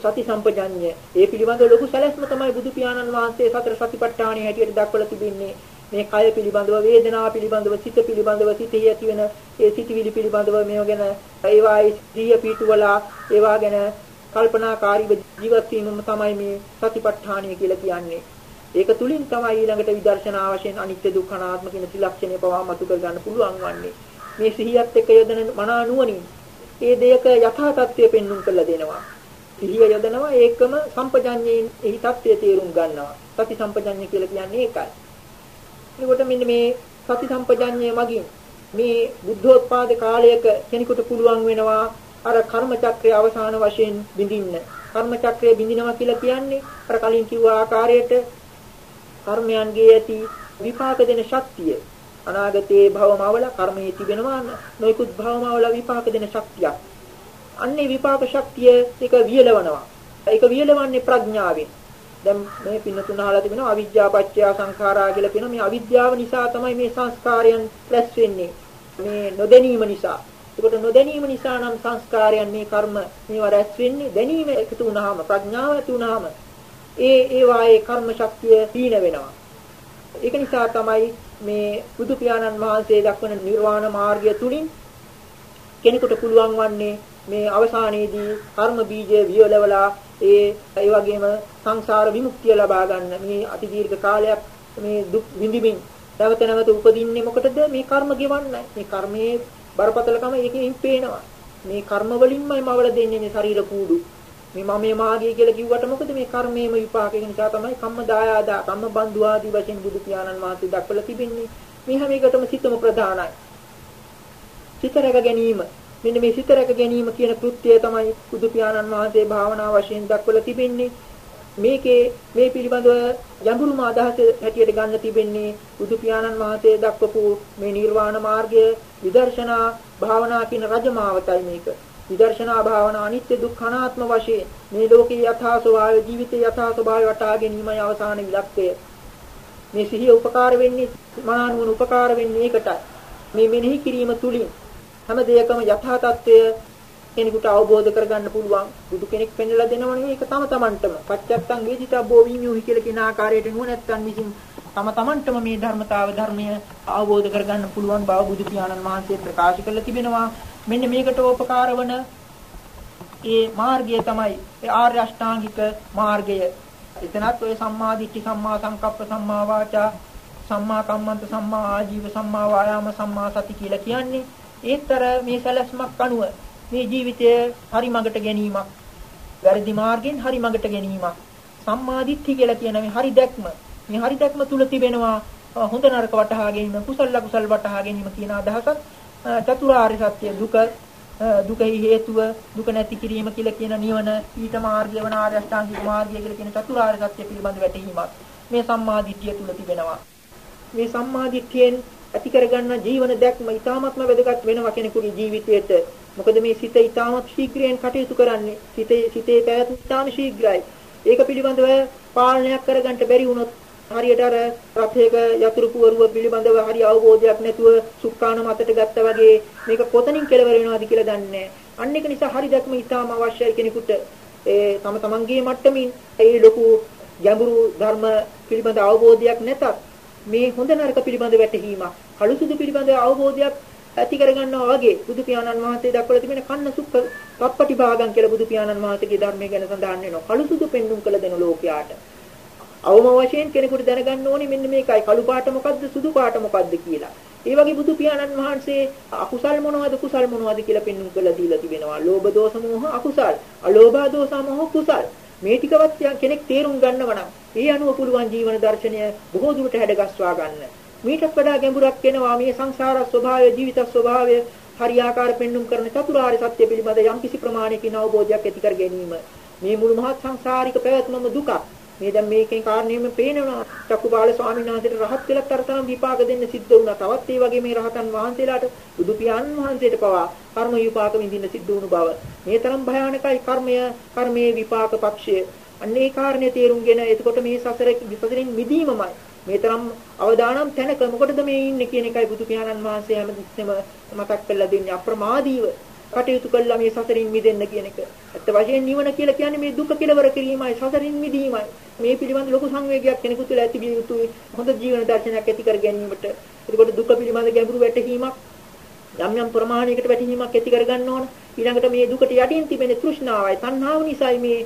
සති සම්පජඤ්ඤය ඒ පිළිබඳව ලොකු සැලැස්ම තමයි බුදු පියාණන් වහන්සේ සතර සතිපට්ඨානයේ හැටියට දක්වලා තිබෙන්නේ. මේ කය පිළිබඳව වේදනාව පිළිබඳව සිත පිළිබඳව සිතේ ඇතිවෙන ඒ සිතවිලි පිළිබඳව මේව ගැන ඒවායි සිහිය පිටුවලා ඒවා ගැන කල්පනාකාරීව ජීවත් වීමම තමයි මේ සතිපට්ඨානය කියලා කියන්නේ. ඒක තුලින් තමයි ඊළඟට විදර්ශනා වශයෙන් අනිත්‍ය දුක්ඛ අනාත්ම කියන ත්‍රිලක්ෂණය පවා මතු කර ගන්න පුළුවන් වන්නේ. මේ සිහියත් එක්ක යොදන මනා නුවණින් ඒ දෙයක යථා තත්ත්වය පෙන්눔 කරලා දෙනවා. සිහිය යොදනවා ඒකම සම්පජඤ්ඤයෙන් එහි தත්ත්වය තේරුම් ගන්නවා. සති සම්පජඤ්ඤය කියලා කියන්නේ ඒකයි. එතකොට මෙන්න මේ සති සම්පජඤ්ඤය මගින් මේ බුද්ධෝත්පාද කාලයක කෙනෙකුට පුළුවන් වෙනවා අර කර්ම චක්‍රයේ අවසාන වශයෙන් බිඳින්න. කර්ම චක්‍රය බිඳිනවා කියලා කියන්නේ අර කලින් කිව්ව ආකාරයට කර්මයන්ගේ ඇති විපාක දෙන ශක්තිය අනාගතයේ භවමවල කර්මයේ තිබෙනවා නොයිකුත් භවමවල විපාක දෙන ශක්තියක්. අන්නේ විපාක ශක්තිය එක වියලවනවා. ඒක වියලවන්නේ ප්‍රඥාවෙන්. දැන් මේ පින්නතුන අහලා තිබෙනවා අවිජ්ජා පත්‍ය සංඛාරා කියලා කියන මේ අවිද්‍යාව නිසා තමයි මේ සංස්කාරයන් රැස් වෙන්නේ. මේ නොදැනීම නිසා. ඒකට නොදැනීම නිසා නම් සංස්කාරයන් මේ කර්ම මේවා රැස් වෙන්නේ දැනීම එකතු වුණාම ප්‍රඥාව ඇති වුණාම ඒ ඒ වායේ කර්ම ශක්තිය දීන වෙනවා. ඒක නිසා තමයි මේ බුදු පියාණන් වහන්සේ දක්වන නිර්වාණ මාර්ගය තුලින් කෙනෙකුට පුළුවන් වන්නේ මේ අවසානයේදී කර්ම බීජය වියලවලා ඒ ඒ වගේම සංසාර විමුක්තිය ලබා ගන්න. මේ අති දීර්ඝ කාලයක් මේ දුක් විඳින්මින් නැවත නැවත උපදින්නේ මොකටද? මේ කර්ම ගෙවන්නයි. මේ කර්මයේ බරපතලකම ඒකෙන් පේනවා. මේ කර්ම වලින්මයි මවල දෙන්නේ මේ ශරීර කූඩු. මේ මමයේ මාගේ කියලා කිව්වට මොකද? මේ කර්මයේම විපාකේ නිසා තමයි කම්ම දායාදා කම්ම බන්දු ආදී වශයෙන් බුදු පියාණන් වහන්සේ දක්වලා තිබෙන්නේ. මේ හැම එකටම සිතම ප්‍රධානයි. සිත රැක ගැනීම. මෙන්න මේ සිත රැක ගැනීම කියන කෘත්‍යය තමයි බුදු පියාණන් වහන්සේ භාවනා වශයෙන් දක්වලා තිබෙන්නේ මේකේ මේ පිළිබඳව යඟුරුම අදහස හැටියට ගන්න තිබෙන්නේ බුදු පියාණන් වහන්සේ දක්වපු මේ නිර්වාණ මාර්ගය විදර්ශනා භාවනා කියන රජමාවතයි මේක විදර්ශනා භාවනා අනිත්‍ය දුක්ඛ අනාත්ම වශයෙන් මේ ලෝකේ යථා ස්වභාවය ජීවිතයේ යථා ස්වභාවය වටහා ගැනීමයි අවසාන ඉලක්කය. මේ සිහිය උපකාර වෙන්නේ මනානුවන උපකාර වෙන්නේ ඒකටයි. මේ මෙනෙහි කිරීම තුලින් හැම දෙයකම යථා තත්ත්වය කෙනෙකුට අවබෝධ කරගන්න පුළුවන්. බුදු කෙනෙක් පෙන්වලා දෙනවනේ මේක තම තමන්ටම. පච්චත්තං වේදිතබ්බෝ විඤ්ඤුහි කියලා කියන ආකාරයට නුවණැත්තන් විසින් තම තමන්ටම මේ ධර්මතාව ධර්මය අවබෝධ කරගන්න පුළුවන් බව බුදු පියාණන් වහන්සේ ප්‍රකාශ කරලා තිබෙනවා. මෙන්න මේකට උපකාර වන ඒ මාර්ගය තමයි ඒ ආර්ය අෂ්ටාංගික මාර්ගය. එතනත් ඔය සම්මා දිට්ඨි සම්මා සංකප්ප සම්මා වාචා සම්මා කම්මන්ත සම්මා ආජීව සම්මා වායාම සම්මා සති කියලා කියන්නේ ඒතර මේ සැලැස්මක් අනුව මේ ජීවිතය හරි මගට ගැනීමක් වැරදි මාර්ගෙන් හරි මගට ගැනීමක් සම්මා දිට්ඨි කියලා කියන මේ හරි දැක්ම මේ හරි දැක්ම තුල තිබෙනවා හොඳ නරක වටහා ගැනීම කුසල කුසල වටහා ගැනීම කියන අදහසත් චතුරාර්ය සත්‍ය දුක දුකෙහි හේතුව දුක නැති කිරීම කියලා කියන නිවන ඊට මාර්ගය වන ආර්ය අෂ්ටාංගික මාර්ගය කියලා කියන චතුරාර්ය සත්‍ය පිළිබඳ වැටහීමක් මේ සම්මාදිට්ඨිය තුල තිබෙනවා. මේ සම්මාදිට්ඨියෙන් ඇති කරගන්න ජීවන දැක්ම ඊටාත්ම වැදගත් වෙනවා කෙනෙකුගේ ජීවිතයට. මොකද මේ සිත ඊටාත් ශීඝ්‍රයෙන් කටයුතු කරන්නේ. සිතේ සිතේ පැවැත්ම ඊටාම ශීඝ්‍රයි. ඒක පිළිබඳව පාලනයක් කරගන්න බැරි වුණොත් හරියට අර රථයක යතුරු පුවරුව පිළිබඳව හරි අවබෝධයක් නැතුව සුක්කාන මතට ගත්තා වගේ මේක කොතනින් කෙලවර වෙනවද කියලා දන්නේ අන්න ඒක නිසා හරි දැක්ම ඉතාම අවශ්‍යයි කෙනෙකුට ඒ තම තමන්ගේ මට්ටමින් ඒ ලොකු ගැඹුරු ධර්ම පිළිබඳ අවබෝධයක් නැතත් මේ හොඳ නරක පිළිබඳ වැටහීමක් කළු සුදු පිළිබඳ අවබෝධයක් ඇති කරගන්නවා වගේ බුදු පියාණන් වහන්සේ දක්වලා තිබෙන කන්න සුක්ක කප්පටි භාගම් කියලා බුදු පියාණන් වහන්සේගේ ධර්මයේ ගැන සඳහන් වෙනවා කළු සුදු පෙන්눔 කළ දෙන ලෝකයාට අවම වශයෙන් කෙනෙකුට දැනගන්න ඕනේ මෙන්න මේකයි කළු පාට මොකද්ද සුදු පාට මොකද්ද කියලා. ඒ වගේ බුදු පියාණන් වහන්සේ අකුසල් මොනවද කුසල් මොනවද කියලා පෙන්වන්න කළා දීලා තිබෙනවා. ලෝභ දෝෂ මොහ අකුසල්. අලෝභ දෝෂ මොහ කුසල්. මේ ටිකවත් කෙනෙක් තේරුම් ගන්නව නම් ඒ අනුව පුළුවන් ජීවන දර්ශනය බොහෝ දුරට හැඩගස්වා ගන්න. මීටත් වඩා ගැඹුරක් වෙනවා මේ සංසාර ස්වභාවය ජීවිත ස්වභාවය හරියාකාර පෙන්눔 කරන චතුරාර්ය සත්‍ය පිළිබඳ යම්කිසි ප්‍රමාණයකින් අවබෝධයක් ඇති කර ගැනීම මේ මුළු මහත් සංසාරික පැවැත්මම දුකක් මේ දැන් මේකෙන් කාරණේම පේනවා චක්කුපාල ස්වාමීන් වහන්සේට රහත් වෙලක් තරතරම් විපාක දෙන්න සිද්ධ වුණා. තවත් ඒ වගේ මේ රහතන් වහන්සේලාට බුදු පියාණන් වහන්සේට පවා කර්ම විපාක විඳින්න සිද්ධ වුණු බව. මේ තරම් භයානකයි කර්මය, කර්මයේ විපාක පක්ෂය. අන්න ඒ කාරණේ තේරුම්ගෙන එතකොට මේ සසර විපදින් මිදීමමයි. මේ තරම් අවදානම් තැනක මොකටද මේ ඉන්නේ කියන එකයි බුදු පියාණන් වහන්සේ හැමතිස්සෙම මතක් කරලා දෙන්නේ අප්‍රමාදීව. කටයුතු කළා මේ සසරින් මිදෙන්න කියන එක. ඇත්ත වශයෙන් නිවන කියලා කියන්නේ මේ දුක කෙලවර කිරීමයි, සසරින් මිදීමයි. මේ පිළිබඳ ලොකු සංවේගයක් කෙනෙකු තුළ ඇතිවිය යුතුයි. හොඳ ජීවන දර්ශනයක් ඇති කර ගැනීමට. එතකොට දුක පිළිබඳ ගැඹුරු වැටහීමක් යම් යම් ප්‍රමාණයකට වැටහීමක් ඇති කර ගන්න ඕන. ඊළඟට මේ දුකට යටින් තිබෙන තෘෂ්ණාවයි, තණ්හාව නිසායි මේ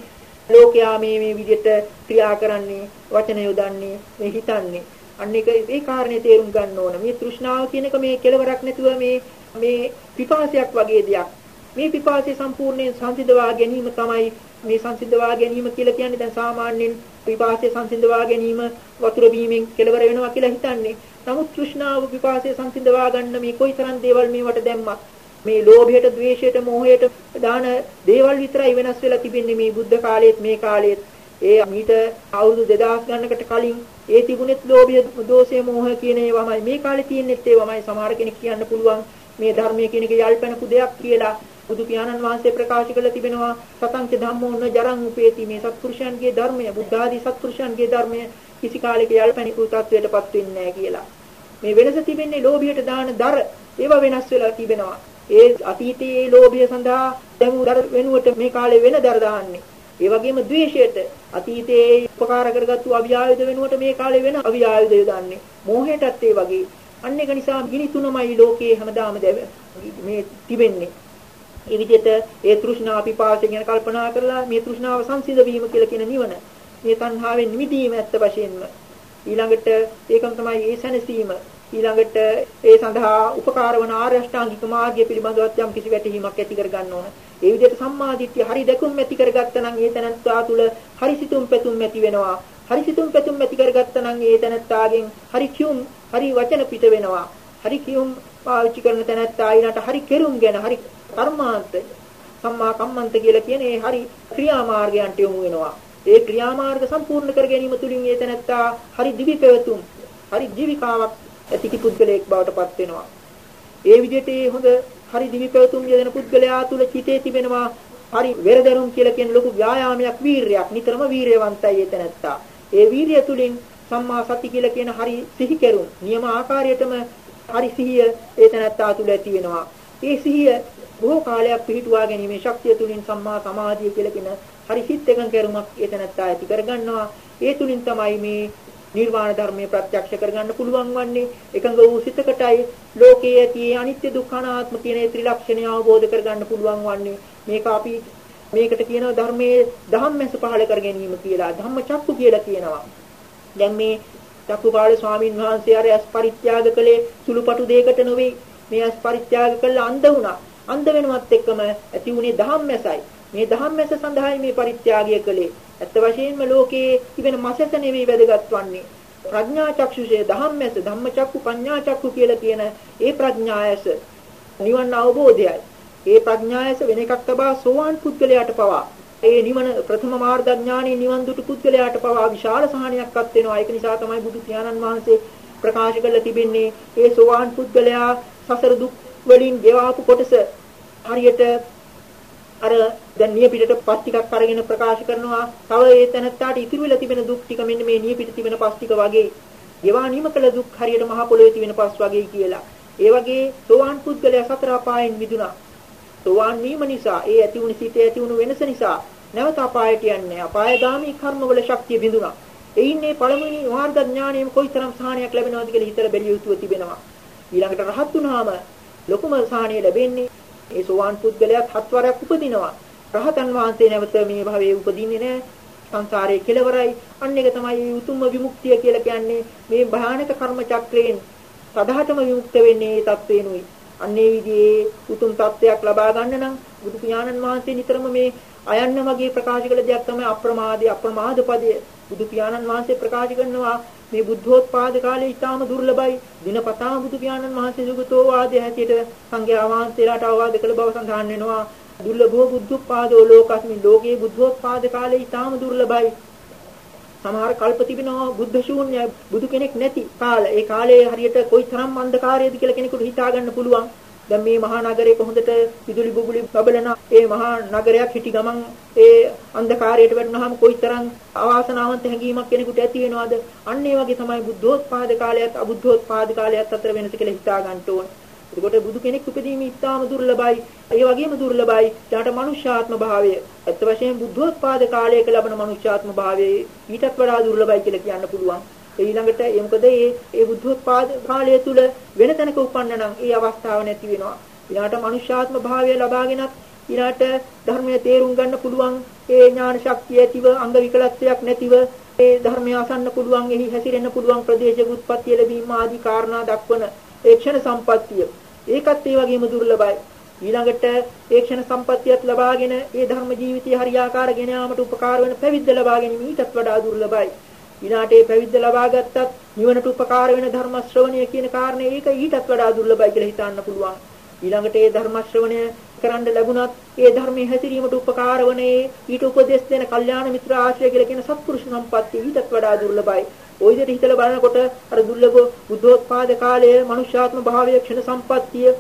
ලෝකයා මේ මේ විදිහට ක්‍රියා කරන්නේ, වචන යොදන්නේ, මේ හිතන්නේ. අන්න ඒක ඒ කාරණේ තේරුම් ගන්න ඕන. මේ තෘෂ්ණාව කියන එක මේ කෙලවරක් නැතුව මේ මේ පිපාසයක් වගේ දෙයක්. මේ පිපාසය සම්පූර්ණයෙන් සංසිඳවා ගැනීම තමයි මේ සංසිඳවා ගැනීම කියලා කියන්නේ දැන් සාමාන්‍යයෙන් පිපාසය සංසිඳවා ගැනීම වතුර බීමෙන් කෙලවර වෙනවා කියලා හිතන්නේ. නමුත් තෘෂ්ණාව පිපාසය සංසිඳවා ගන්න මේ කොයිතරම් දේවල් මේවට දැම්මත් මේ ලෝභයට, ද්වේෂයට, මෝහයට දාන දේවල් විතරයි වෙනස් වෙලා තිබෙන්නේ මේ බුද්ධ කාලයේත් මේ කාලයේත්. ඒ මීට අවුරුදු 2000 ගන්නකට කලින් ඒ තිබුණෙත් ලෝභය, දෝෂය, මෝහය කියන ඒවාමයි. මේ කාලේ තියෙනෙත් ඒවාමයි. සමහර කෙනෙක් කියන්න පුළුවන් මේ ධර්මයේ කියන එක යල්පැනපු දෙයක් කියලා බුදු පියාණන් වහන්සේ ප්‍රකාශ කළ තිබෙනවා සතංච ධම්මෝ න ජරං උපේති මේ සත්පුරුෂයන්ගේ ධර්මය බුද්ධ ආදී සත්පුරුෂයන්ගේ ධර්මය කිසි කාලයක යල්පැනිකු තත්වයටපත් වෙන්නේ නැහැ කියලා මේ වෙනස තිබෙන්නේ ලෝභයට දාන දර ඒවා වෙනස් වෙලා තිබෙනවා ඒ අතීතයේ ලෝභය සඳහා දැමු දර වෙනුවට මේ කාලේ වෙන දර දාන්නේ ඒ වගේම ද්වේෂයට අතීතයේ උපකාර කරගත්තු අවියායුධ වෙනුවට මේ කාලේ වෙන අවියායුධ යොදන්නේ මෝහයටත් ඒ වගේ අන්න ඒක නිසා ගිනි තුනමයි ලෝකයේ හැමදාම මේ තිබෙන්නේ. ඒ විදිහට ඒ තෘෂ්ණා පිපාසය ගැන කල්පනා කරලා මේ තෘෂ්ණාව සංසිඳ වීම කියලා කියන නිවන. මේ තණ්හාවෙන් නිදීම ඇත්ත වශයෙන්ම. ඊළඟට ඒකම තමයි ඒ සැනසීම. ඊළඟට ඒ සඳහා උපකාර වන ආර්ය අෂ්ටාංගික මාර්ගය පිළිබඳව යම් කිසි වැටහීමක් ඇති කර ගන්න ඕන. ඒ විදිහට සම්මාදිට්ඨිය හරි දැකුම් ඇති කරගත්තා නම් ඒ තනත්තා තුළ හරි සිතුම් පැතුම් ඇති වෙනවා. හරි සිතුම් පැතුම් ඇති කරගත්තා නම් ඒ තනත්තාගෙන් හරි කියුම් හරි වචන පිට වෙනවා. හරි කියුම් පාවිච්චි කරන තැනැත්තා ඊනට හරි කෙරුම් ගැන හරි කර්මාන්ත සම්මා කම්මන්ත කියලා කියන ඒ හරි ක්‍රියාමාර්ගයන්ට යොමු වෙනවා. ඒ ක්‍රියාමාර්ග සම්පූර්ණ කර ගැනීම තුලින් ඒ තැනැත්තා හරි දිවි පැවතුම් හරි ජීවිකාවක් ඇති පුද්ගලයෙක් බවට පත් වෙනවා. ඒ විදිහට හොඳ හරි දිවි පැවතුම් යෙදෙන පුද්ගලයා තුල චිතේ තිබෙනවා හරි වෙරදරුම් කියලා කියන ලොකු ව්‍යායාමයක් වීරයක් නිතරම වීරයවන්තයි ඒ තැනැත්තා. ඒ වීරිය තුලින් සම්මා සති කියලා කියන හරි සිහි කෙරුම් නියම ආකාරයටම හරි සිහිය ඒ තැනත්තා තුළ ඇති වෙනවා. ඒ සිහිය බොහෝ කාලයක් පිහිටුවා ගැනීමේ ශක්තිය තුලින් සම්මා සමාධිය කියලා කියන හරි සිත් එකඟ කරුමක් ඒ තැනත්තා ඇති කරගන්නවා. ඒ තුලින් තමයි මේ නිර්වාණ ධර්මයේ ප්‍රත්‍යක්ෂ කරගන්න පුළුවන් වන්නේ එකඟ වූ සිතකටයි ලෝකයේ ඇති අනිත්‍ය දුක්ඛ අනාත්ම කියන ඒ ත්‍රිලක්ෂණය අවබෝධ කරගන්න පුළුවන් වන්නේ මේක අපි මේකට කියනවා ධර්මයේ ධම්මැස පහළ කර ගැනීම කියලා ධම්මචක්කු කියලා කියනවා දැන් මේ චක්කුපාල ස්වාමීන් වහන්සේ අර අස් පරිත්‍යාග කළේ සුළුපටු දෙයකට නෙවෙයි. මේ අස් පරිත්‍යාග කළා අන්ධ වුණා. අන්ධ වෙනවත් එක්කම ඇති වුණේ ධම්මැසයි. මේ ධම්මැස සඳහායි මේ පරිත්‍යාගය කළේ. ඇත්ත වශයෙන්ම ලෝකයේ තිබෙන මසස නෙවෙයි වැදගත් වන්නේ. ප්‍රඥා චක්ෂුෂේ ධම්මැස ධම්මචක්කු පඤ්ඤා චක්කු කියලා කියන ඒ ප්‍රඥායස නිවන අවබෝධයයි. ඒ ප්‍රඥායස වෙන එකක් තබා සෝවාන් පුද්ගලයාට පවා ඒ නිවන ප්‍රථම මාර්ග ඥානී නිවන් දුටු පුද්ගලයාට පවා විශාල සහනයක්වත් වෙනවා. ඒක නිසා තමයි බුදු පියාණන් වහන්සේ ප්‍රකාශ කරලා තිබෙන්නේ ඒ සෝවාන් පුද්ගලයා සසර දුක් වලින් ගෙවාපු කොටස හරියට අර දැන් නියපිටට පස් ටිකක් අරගෙන ප්‍රකාශ කරනවා. තව ඒ තැනත්තාට ඉතිරි වෙලා තිබෙන දුක් ටික මෙන්න මේ නියපිට තිබෙන පස් ටික වගේ. ගෙවා නිම කළ දුක් හරියට මහ පොළොවේ තිබෙන පස් වගේ කියලා. ඒ වගේ සෝවාන් පුද්ගලයා සතර අපායන් මිදුණා. සෝවාන් වීම නිසා ඒ ඇති වුණු සිතේ ඇති වුණු වෙනස නිසා නැවත අපායට යන්නේ අපායගාමී කර්මවල ශක්තිය බිඳුණා. එයින් මේ පළමුවෙනි මාර්ග ඥාණයෙන් කොයිතරම් සාහනයක් ලැබෙනවද කියලා හිතලා බැලිය යුතුව තිබෙනවා. ඊළඟට රහත් වුණාම ලොකුම සාහනය ලැබෙන්නේ ඒ සෝවාන් පුද්ගලයාත් හත්වරක් උපදිනවා. රහතන් වහන්සේ නැවත මේ භවයේ උපදින්නේ නැහැ. සංසාරයේ කෙලවරයි. අන්න එක තමයි උතුම්ම විමුක්තිය කියලා කියන්නේ මේ භයානක කර්ම චක්‍රයෙන් සදාටම විමුක්ත වෙන්නේ ඒ தත්වේනුයි. අන්නේ විදිහේ උතුම් තත්වයක් ලබා ගන්න නම් බුදු පියාණන් වහන්සේ නිතරම මේ අයන්න වගේ ප්‍රකාශ කළ දෙයක් තමයි අප්‍රමාදයේ අප්‍රමාද පදය. බුදු පියාණන් වහන්සේ ප්‍රකාශ කරනවා මේ බුද්ධෝත්පාද කාලේ ඊටාම දුර්ලභයි. දිනපතාම බුදු පියාණන් වහන්සේ සුගතෝ වාදයේ හැටියට සංඝයා වහන්සේලාට අවවාද කළ බව සඳහන් වෙනවා. දුර්ලභෝ බුද්ධෝත්පාදෝ ලෝකස්මි ලෝකේ බුද්ධෝත්පාද කාලේ ඊටාම දුර්ලභයි. සමහර කල්ප තිබෙනවා බුද්ධ ශූන්‍ය බුදු කෙනෙක් නැති කාල. ඒ කාලේ හරියට කොයිතරම් අන්ධකාරයේද කියලා කෙනෙකුට හිතා ගන්න පුළුවන්. දැන් මේ මහා නගරයක හොඳට විදුලි බුබුලි බබලන ඒ මහා නගරයක් හිටි ගමන් ඒ අන්ධකාරයට වැටුනහම කොයිතරම් අවාසනාවන්ත හැඟීමක් කෙනෙකුට ඇති වෙනවද? අන්න ඒ වගේ තමයි බුද්ධෝත්පාද කාලයත් අබුද්ධෝත්පාද කාලයත් අතර වෙනස කියලා හිතා ගන්න ඕන. එතකොට බුදු කෙනෙක් උපදීම ඉතාම දුර්ලභයි. ඒ වගේම දුර්ලභයි යාට මනුෂ්‍යාත්ම භාවය. ඇත්ත වශයෙන්ම බුද්ධෝත්පාද කාලයක ලබන මනුෂ්‍යාත්ම භාවය ඊටත් වඩා දුර්ලභයි කියලා කියන්න පුළුවන්. ඊළඟට ඒ මොකද මේ ඒ බුද්ධෝත්පාද කාලය තුල වෙන තැනක උපන්න නම් ඒ අවස්ථාව නැති වෙනවා. ඊළාට මනුෂ්‍යාත්ම භාවය ලබාගෙනත් ඊළාට ධර්මයේ තේරුම් ගන්න පුළුවන් ඒ ඥාන ශක්තිය ඇතිව අංග විකලත්වයක් නැතිව ඒ ධර්මය අසන්න පුළුවන් එහි හැසිරෙන්න පුළුවන් ප්‍රදේශ උත්පත්ති ලැබීම ආදී කාරණා දක්වන ඒ ක්ෂණ සම්පත්තිය. ඒකත් ඒ වගේම දුර්ලභයි. ඊළඟට ඒ ක්ෂණ සම්පත්තියත් ලබාගෙන ඒ ධර්ම ජීවිතය හරියාකාර ගෙන යාමට උපකාර වෙන පැවිද්ද ලබා ගැනීම ඊටත් වඩා දුර්ලභයි. ඊළාට ඒ පැවිද්ද ලබා ගත්තත් නිවනට උපකාර වෙන ධර්ම ශ්‍රවණය කියන කාරණේ ඒක ඊටත් වඩා දුර්ලභයි කියලා හිතන්න පුළුවන්. ඊළඟට ඒ ධර්ම ශ්‍රවණය කරන්න ලැබුණත් ඒ ධර්මයේ හැසිරීමට උපකාර වනේ ඊට උපදෙස් දෙන කල්යාණ මිත්‍ර ආශ්‍රය කියලා කියන සත්පුරුෂ සම්පත්තිය ඊටත් වඩා දුර්ලභයි. ওই විදිහට හිතලා බලනකොට අර දුර්ලභ බුද්ධෝත්පාද කාලයේ මනුෂ්‍යාත්ම භාවයේ ක්ෂණ සම්පත්තිය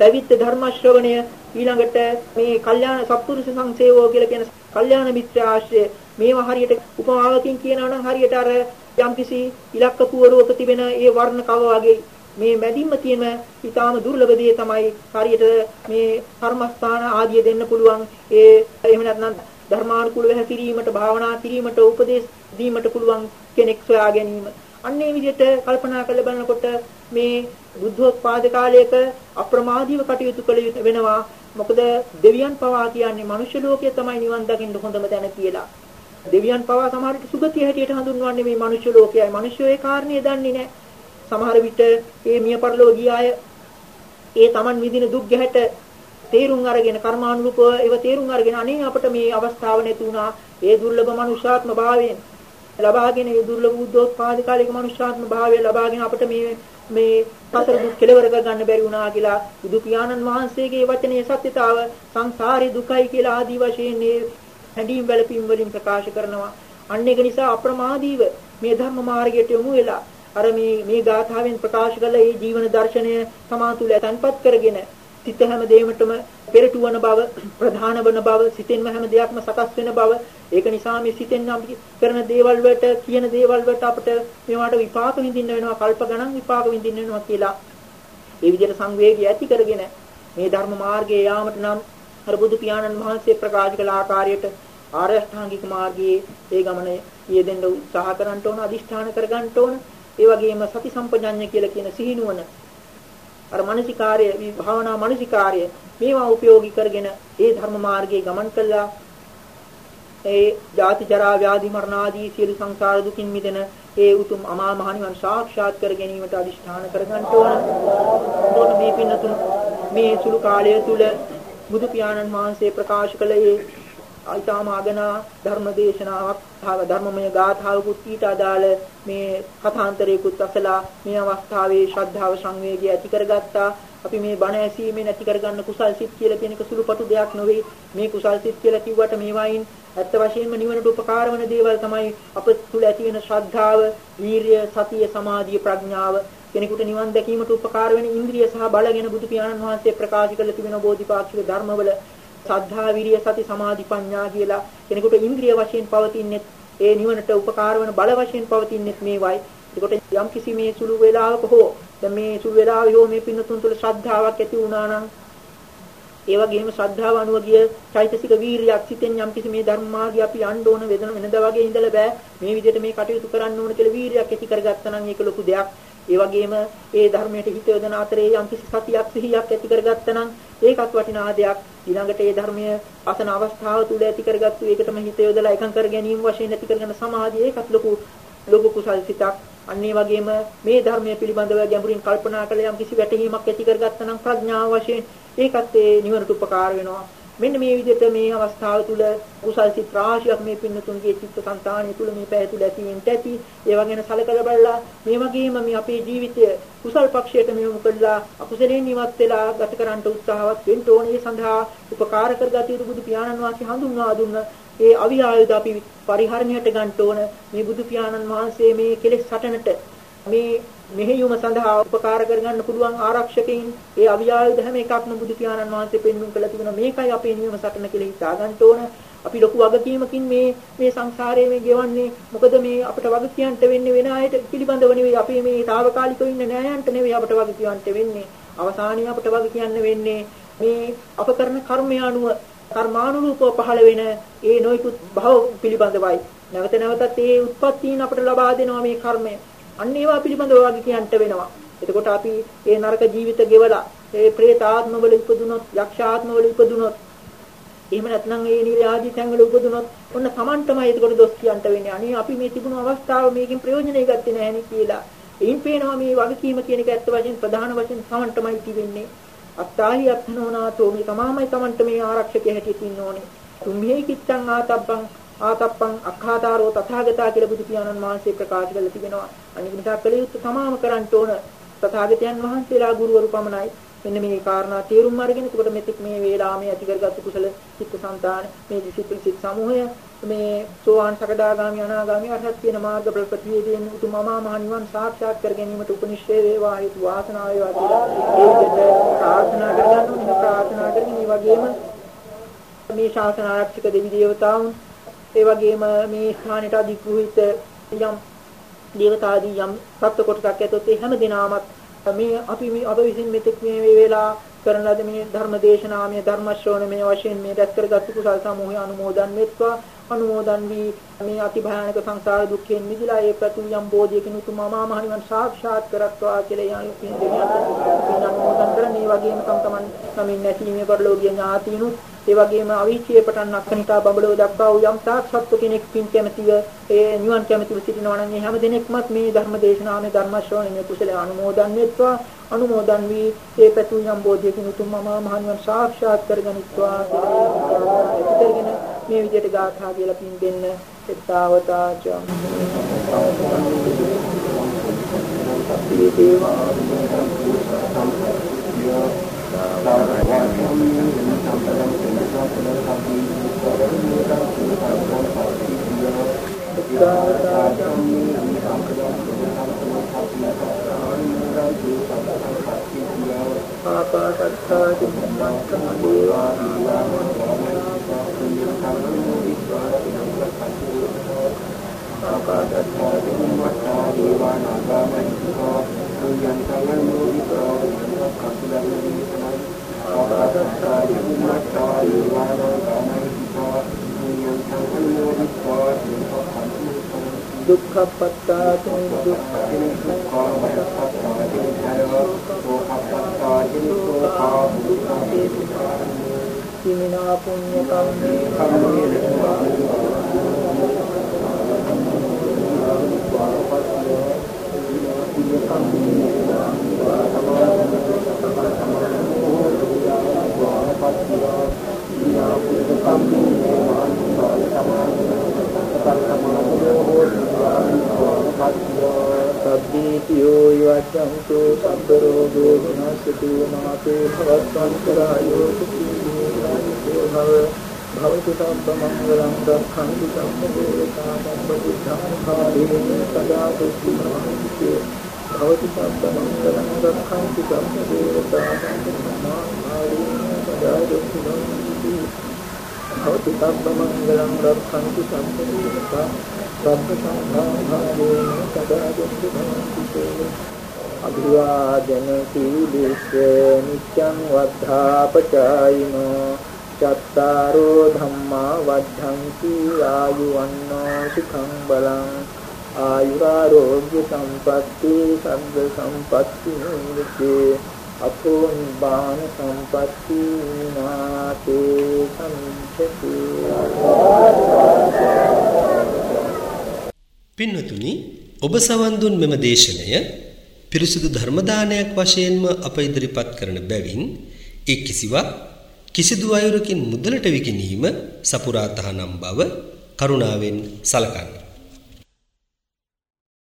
පැවිද්ද ධර්ම ශ්‍රවණය ඊළඟට මේ කල්යාණ සත්පුරුෂ සංසේවෝ කියලා කියන කල්යාණ මිත්‍ර ආශ්‍රය මේවා හරියට උපමාවකින් කියනවා නම් හරියට අර යම්කිසි ඉලක්ක පුවරුවක තිබෙන ඒ වර්ණ කව වගේ මේ මැදින්ම තියෙන ඊටාම දුර්ලභ දේ තමයි හරියට මේ කර්මස්ථාන ආදිය දෙන්න පුළුවන්. ඒ එහෙම නැත්නම් ධර්මානුකූලව හැසිරීමට භාවනා කිරීමට උපදේශ දීමට පුළුවන් කෙනෙක් සොයා ගැනීම. අන්නේ විදිහට කල්පනා කරලා බලනකොට මේ බුද්ධෝත්පාද කාලයක අප්‍රමාදීව කටයුතු කළ වෙනවා. මොකද දෙවියන් පවා කියන්නේ මනුෂ්‍ය ලෝකයේ තමයි නිවන් දකින්න හොඳම තැන කියලා. දෙවියන් පවා සමහරට සුගතිය හැටියට හඳුන්වන්නේ මේ මනුෂ්‍ය ලෝකයයි. මිනිස්සු ඒ කාරණේ දන්නේ නැහැ. සමහර විට මේ මිය පරලෝ ගිය අය ඒ Taman විඳින දුක් ගැහැට තේරුම් අරගෙන කර්මානුරූපව ඒව තේරුම් අරගෙන අනේ අපට මේ අවස්ථාව නැති වුණා. ඒ දුර්ලභ මනුෂ්‍යාත්ම භාවයෙන් ලබාගෙන ඒ දුර්ලභ බුද්ධෝත්පාද කාලික මනුෂ්‍යාත්ම භාවය ලබාගෙන අපට මේ මේ සතර දුක් කෙලවර කරගන්න බැරි වුණා කියලා බුදු පියාණන් වහන්සේගේ වචනේ සත්‍යතාව සංසාරේ දුකයි කියලා ආදී වශයෙන් හැඬීම් වැළපීම් වලින් ප්‍රකාශ කරනවා. අන්න ඒක නිසා අප්‍රමාදීව මේ ධර්ම මාර්ගයට යොමු වෙලා අර මේ මේ ගාථාවෙන් ප්‍රකාශ කළ මේ ජීවන දර්ශනය තමා තුළ තන්පත් කරගෙන සිත හැම දෙයකටම පෙරටු වන බව ප්‍රධාන වන බව සිතෙන්ම හැම දෙයක්ම සකස් වෙන බව ඒක නිසා මේ සිතෙන් අපි කරන දේවල් වලට කියන දේවල් වලට අපිට මේවට විපාක විඳින්න වෙනවා කල්ප ගණන් විපාක විඳින්න වෙනවා කියලා ඒ විදිහට සංවේගය ඇති කරගෙන මේ ධර්ම මාර්ගයේ යාමට නම් අර බුදු පියාණන් වහන්සේ ප්‍රකාශ කළ ආකාරයට ආර්ය අෂ්ටාංගික මාර්ගයේ ඒ ගමන යෙදෙන්න උත්සාහ කරන්න ඕන අදිෂ්ඨාන කරගන්න ඕන ඒ වගේම සති සම්පජඤ්ඤ කියලා කියන සිහිනුවන අර මානසිකාර්ය භාවනා මානසිකාර්ය මේවා උපයෝගී කරගෙන ඒ ධර්ම මාර්ගයේ ගමන් කළා ඒ ජාති ජරා ව්‍යාධි මරණ ආදී සියලු සංසාර දුකින් මිදෙන ඒ උතුම් අමා මහ නිවන් සාක්ෂාත් කර ගැනීමට අදිෂ්ඨාන කරගන්න ඕන. මේ පින්නතුන් මේ සුළු කාලය තුල බුදු පියාණන් වහන්සේ ප්‍රකාශ කළ ඒ ඊටාම අගනා ධර්ම දේශනාවක් ධර්මමය ගාථාවකුත් ඊට අදාළ මේ කථාන්තරයකුත් අසලා මේ අවස්ථාවේ ශ්‍රද්ධාව සංවේගය ඇති කරගත්තා. අපි මේ බණ ඇසීමෙන් ඇති කරගන්න කුසල් සිත් කියලා කියන එක සුළුපටු දෙයක් නෙවෙයි මේ කුසල් සිත් කියලා කිව්වට මේවායින් ඇත්ත වශයෙන්ම නිවනට උපකාර වන දේවල් තමයි අප තුළ ඇති වෙන ශ්‍රද්ධාව, වීරිය, සතිය, සමාධිය, ප්‍රඥාව. කෙනෙකුට නිවන් දැකීමට උපකාර වෙන ඉන්ද්‍රිය සහ බල ගැන බුදු පියාණන් වහන්සේ ප්‍රකාශ කළ තිබෙන බෝධිපාක්ෂික ධර්මවල සද්ධා විරිය සති සමාධි ප්‍රඥා කියලා කෙනෙකුට ඉන්ද්‍රිය වශයෙන් පවතින්නේ ඒ නිවනට උපකාර වන බල වශයෙන් පවතින්නේ මේවයි. ඒකට යම් කිසි මේ සුළු වේලාවක හෝ දැන් මේ සුළු වේලාවේ හෝ මේ පින්නතුන් තුළ ශ්‍රද්ධාවක් ඇති වුණා නම් ඒ වගේම ශ්‍රද්ධාව අනුව ගිය චෛතසික වීරියක් සිතෙන් යම් කිසි මේ ධර්ම මාර්ගය අපි යන්න ඕන වෙන වෙනදා වගේ ඉඳලා බෑ මේ විදිහට මේ කටයුතු කරන්න ඕන කියලා වීරියක් ඇති කරගත්තා නම් ඒක ලොකු දෙයක් ඒ වගේම ඒ ධර්මයට හිත යොදන අතරේ යම්කිසි සතියක් සිහියක් ඇති කරගත්තා නම් ඒකත් වටිනා දෙයක්. ඊළඟට ඒ ධර්මය අසන අවස්ථාව තුල ඇති කරගත්තු ඒකටම හිත යොදලා එකඟ කර ගැනීම වශයෙන් ඇති කරගන්න සමාධිය ඒකත් ලොකු ලොකු කුසල් සිතක්. අන්න ඒ වගේම මේ ධර්මයේ පිළිබඳව ගැඹුරින් කල්පනා කළ යම් කිසි වැටහීමක් ඇති කරගත්තා නම් ප්‍රඥාව වශයෙන් ඒකත් ඒ නිවනට උපකාර වෙනවා. මෙන්න මේ විදිහට මේ අවස්ථාව තුළ කුසල් සිත් රාශියක් මේ පින්නතුන්ගේ චිත්ත සංතානිය තුළ මේ පැය තුළ ඇතිවෙන්න ඇති. ඒවා ගැන සැලකලා බලලා මේ වගේම මේ අපේ ජීවිතය කුසල් පක්ෂයට මෙයොමු කළා අකුසලයෙන් ඉවත් වෙලා ගත කරන්නට උත්සාහවත් වෙන්න ඕනේ සඳහා උපකාර කරගත යුතු බුදු පියාණන් වහන්සේ හඳුන්වා දුන්න ඒ අවිආයුධ අපි පරිහරණයට ගන්න ඕන මේ බුදු පියාණන් වහන්සේ මේ කෙලෙස් සටනට මේ මෙහෙයුම සඳහා උපකාර කරගන්න පුළුවන් ආරක්ෂකයින් ඒ අවියායුධ හැම එකක්ම බුදු පියාණන් වහන්සේ පෙන්වුම් කළා තිබුණා මේකයි අපේ නියම සටන කියලා හිතා ගන්න ඕන. අපි ලොකු වගකීමකින් මේ මේ සංසාරයේ මේ ගෙවන්නේ. මොකද මේ අපිට වග කියන්න වෙන්නේ වෙන අයට පිළිබඳව නෙවෙයි. අපි මේ తాවකාලිකව ඉන්න නෑයන්ට නෙවෙයි අපිට වග කියන්න වෙන්නේ. අවසානයේ අපිට වග කියන්න වෙන්නේ මේ අප කරන කර්මය අනුව කර්මානුරූපව පහළ වෙන ඒ නොයිකුත් භව පිළිබඳවයි. නැවත නැවතත් ඒ උත්පත්තීන් අපිට ලබා දෙනවා මේ කර්මය. අන්න ඒවා පිළිබඳව වගේ කියන්න වෙනවා. එතකොට අපි ඒ නරක ජීවිත ගෙවලා ඒ പ്രേත ආත්මවල ඉපදුනොත්, යක්ෂ ආත්මවල ඉපදුනොත්, එහෙම නැත්නම් ඒ නිර ආදී තැන්වල උපදුනොත් ඔන්න Tamanටමයි එතකොට දොස් කියන්න වෙන්නේ. අනේ අපි මේ තිබුණු අවස්ථාව මේකෙන් ප්‍රයෝජනෙ ගත්තේ නැහැ කියලා. එයින් පේනවා මේ වගකීම කියන එක ඇත්ත වශයෙන් ප්‍රධාන වශයෙන් Tamanටමයි තිබෙන්නේ. අත්තාලි අත්නෝනාතෝ මේ තමාමයි Tamanට මේ ආරක්ෂකය හැටියට ඉන්න ඕනේ. තුම්හි කිච්ඡං ආතබ්බං ආතප්පං අක්ඛාතාරෝ තථාගතා කියලා බුදු පියාණන් වහන්සේ ප්‍රකාශ කරලා තිබෙනවා. අනික නිසා කළ යුත්තේ තමාම කරන්න ඕන තථාගතයන් වහන්සේලා ගුරුවරු පමණයි. මෙන්න මේ කාරණා තේරුම් අරගෙන එතකොට මෙතෙක් මේ වේලාව මේ ඇති කරගත්තු කුසල චිත්තසංතාන මේ දිසිතුල් සිත් සමූහය මේ සෝවාන් සකදාගාමි අනාගාමි අරහත් කියන මාර්ග ප්‍රතිපදියේදී උතුම් අමා මහ නිවන් සාක්ෂාත් කර ගැනීමට උපනිශ්‍රේ වේවා හේතු වාසනාව වේවා කියලා ඒකට ප්‍රාර්ථනා කරගන්න ඕනේ ප්‍රාර්ථනා කරගෙන මේ වගේම මේ ශාසන ආරක්ෂක දෙවි දේවතාවුන් ඒ වගේම මේ ස්ථානයට අධිග්‍රහිත යම් දේවතාදී යම් සත්ව කොටසක් ඇතොත් ඒ හැම දිනාමත් මේ අපි මේ අප විසින් මෙතෙක් මේ වේලා කරන ලද මේ ධර්ම දේශනාමය ධර්ම ශ්‍රවණමය වශයෙන් මේ දැක් කරගත් කුසල් සමූහය අනුමෝදන් වෙත්වා. අනුමෝදන් වී මේ අති භයානක සංසාර දුක්ඛයෙන් මිදලා ඒ ප්‍රතියම් බෝධියකින් උතුම් මහා මහණිවන් සාක්ෂාත් කරත්වා කියලා යන පින් දෙවියන් අනුමෝදන් කරන මේ වගේම තම තමන් නමින් නැසීමේ පරිලෝකීය ඥාතිනුත් ඒ වගේම අවීචයේ පටන් අක්කනිකා බබලව දක්වා වූ යම් තාක් සත්ව කෙනෙක් පින් කැමැතිව ඒ නිවන් කැමැතිව සිටිනවා නම් මේ හැම දිනෙකමත් මේ ධර්ම දේශනාවේ ධර්ම ශ්‍රවණයේ කුසල අනුමෝදන් වෙත්වා අනුමෝදන් වී ඒ පැතු යම් බෝධියකින් උතුම් මහා මහණිවන් සාක්ෂාත් කරගනිත්වා කියලා මේ විදිහට ගාථා කියලා පින් දෙන්න එත්තාවතාචම් සත්‍ය දේවා ආකාශත්තා චුම්බක්ඛ දේවා ආකාශත්තා දේවා නාගමහිතෝ යං සමනෝවිතෝ දුක්ඛපත්තාතුං දුක්ඛිනා පුඤ්ඤ කම්මේ සබ්බීතියෝ යවච්ඡන්තු සබ්බ රෝගෝ විනාශතු මාතේ භවත්වන්තරායෝ සුඛී භව භවතු සම්බ මංගලං රක්ඛන්තු සම්මදේවතා සම්බුද්ධං කාලේන සදා සුඛිනෝ භවතු සම්බ මංගලං රක්ඛන්තු සම්මදේවතා සම්බුද්ධං කාලේන සදා සුඛිනෝ භවතු සම්බ මංගලං රක්ඛන්තු සම්මදේවතා සබ්බ සංඝාධාරේන සදාගතු භවන්ති අභිවාදන සීලස්ස නිච්ඡං වද්ධාපචායිනෝ චත්තාරෝ ධම්මා වද්ධන්ති ආයුවන්නෝ සුඛං බලං ආයුරාෝග්‍ය සම්පatti සබ්බ සම්පatti නිච්චේ අතෝ නිබ්බාන සම්පatti නාතේ සම්චති පින්නතුනි ඔබ සවන් දුන් මෙම දේශනය පිරිසුදු ධර්ම දානයක් වශයෙන්ම අප ඉදිරිපත් කරන බැවින් ඒ කිසිවක් කිසිදු අයුරකින් මුදලට විකිණීම සපුරා තහනම් බව කරුණාවෙන් සලකන්න.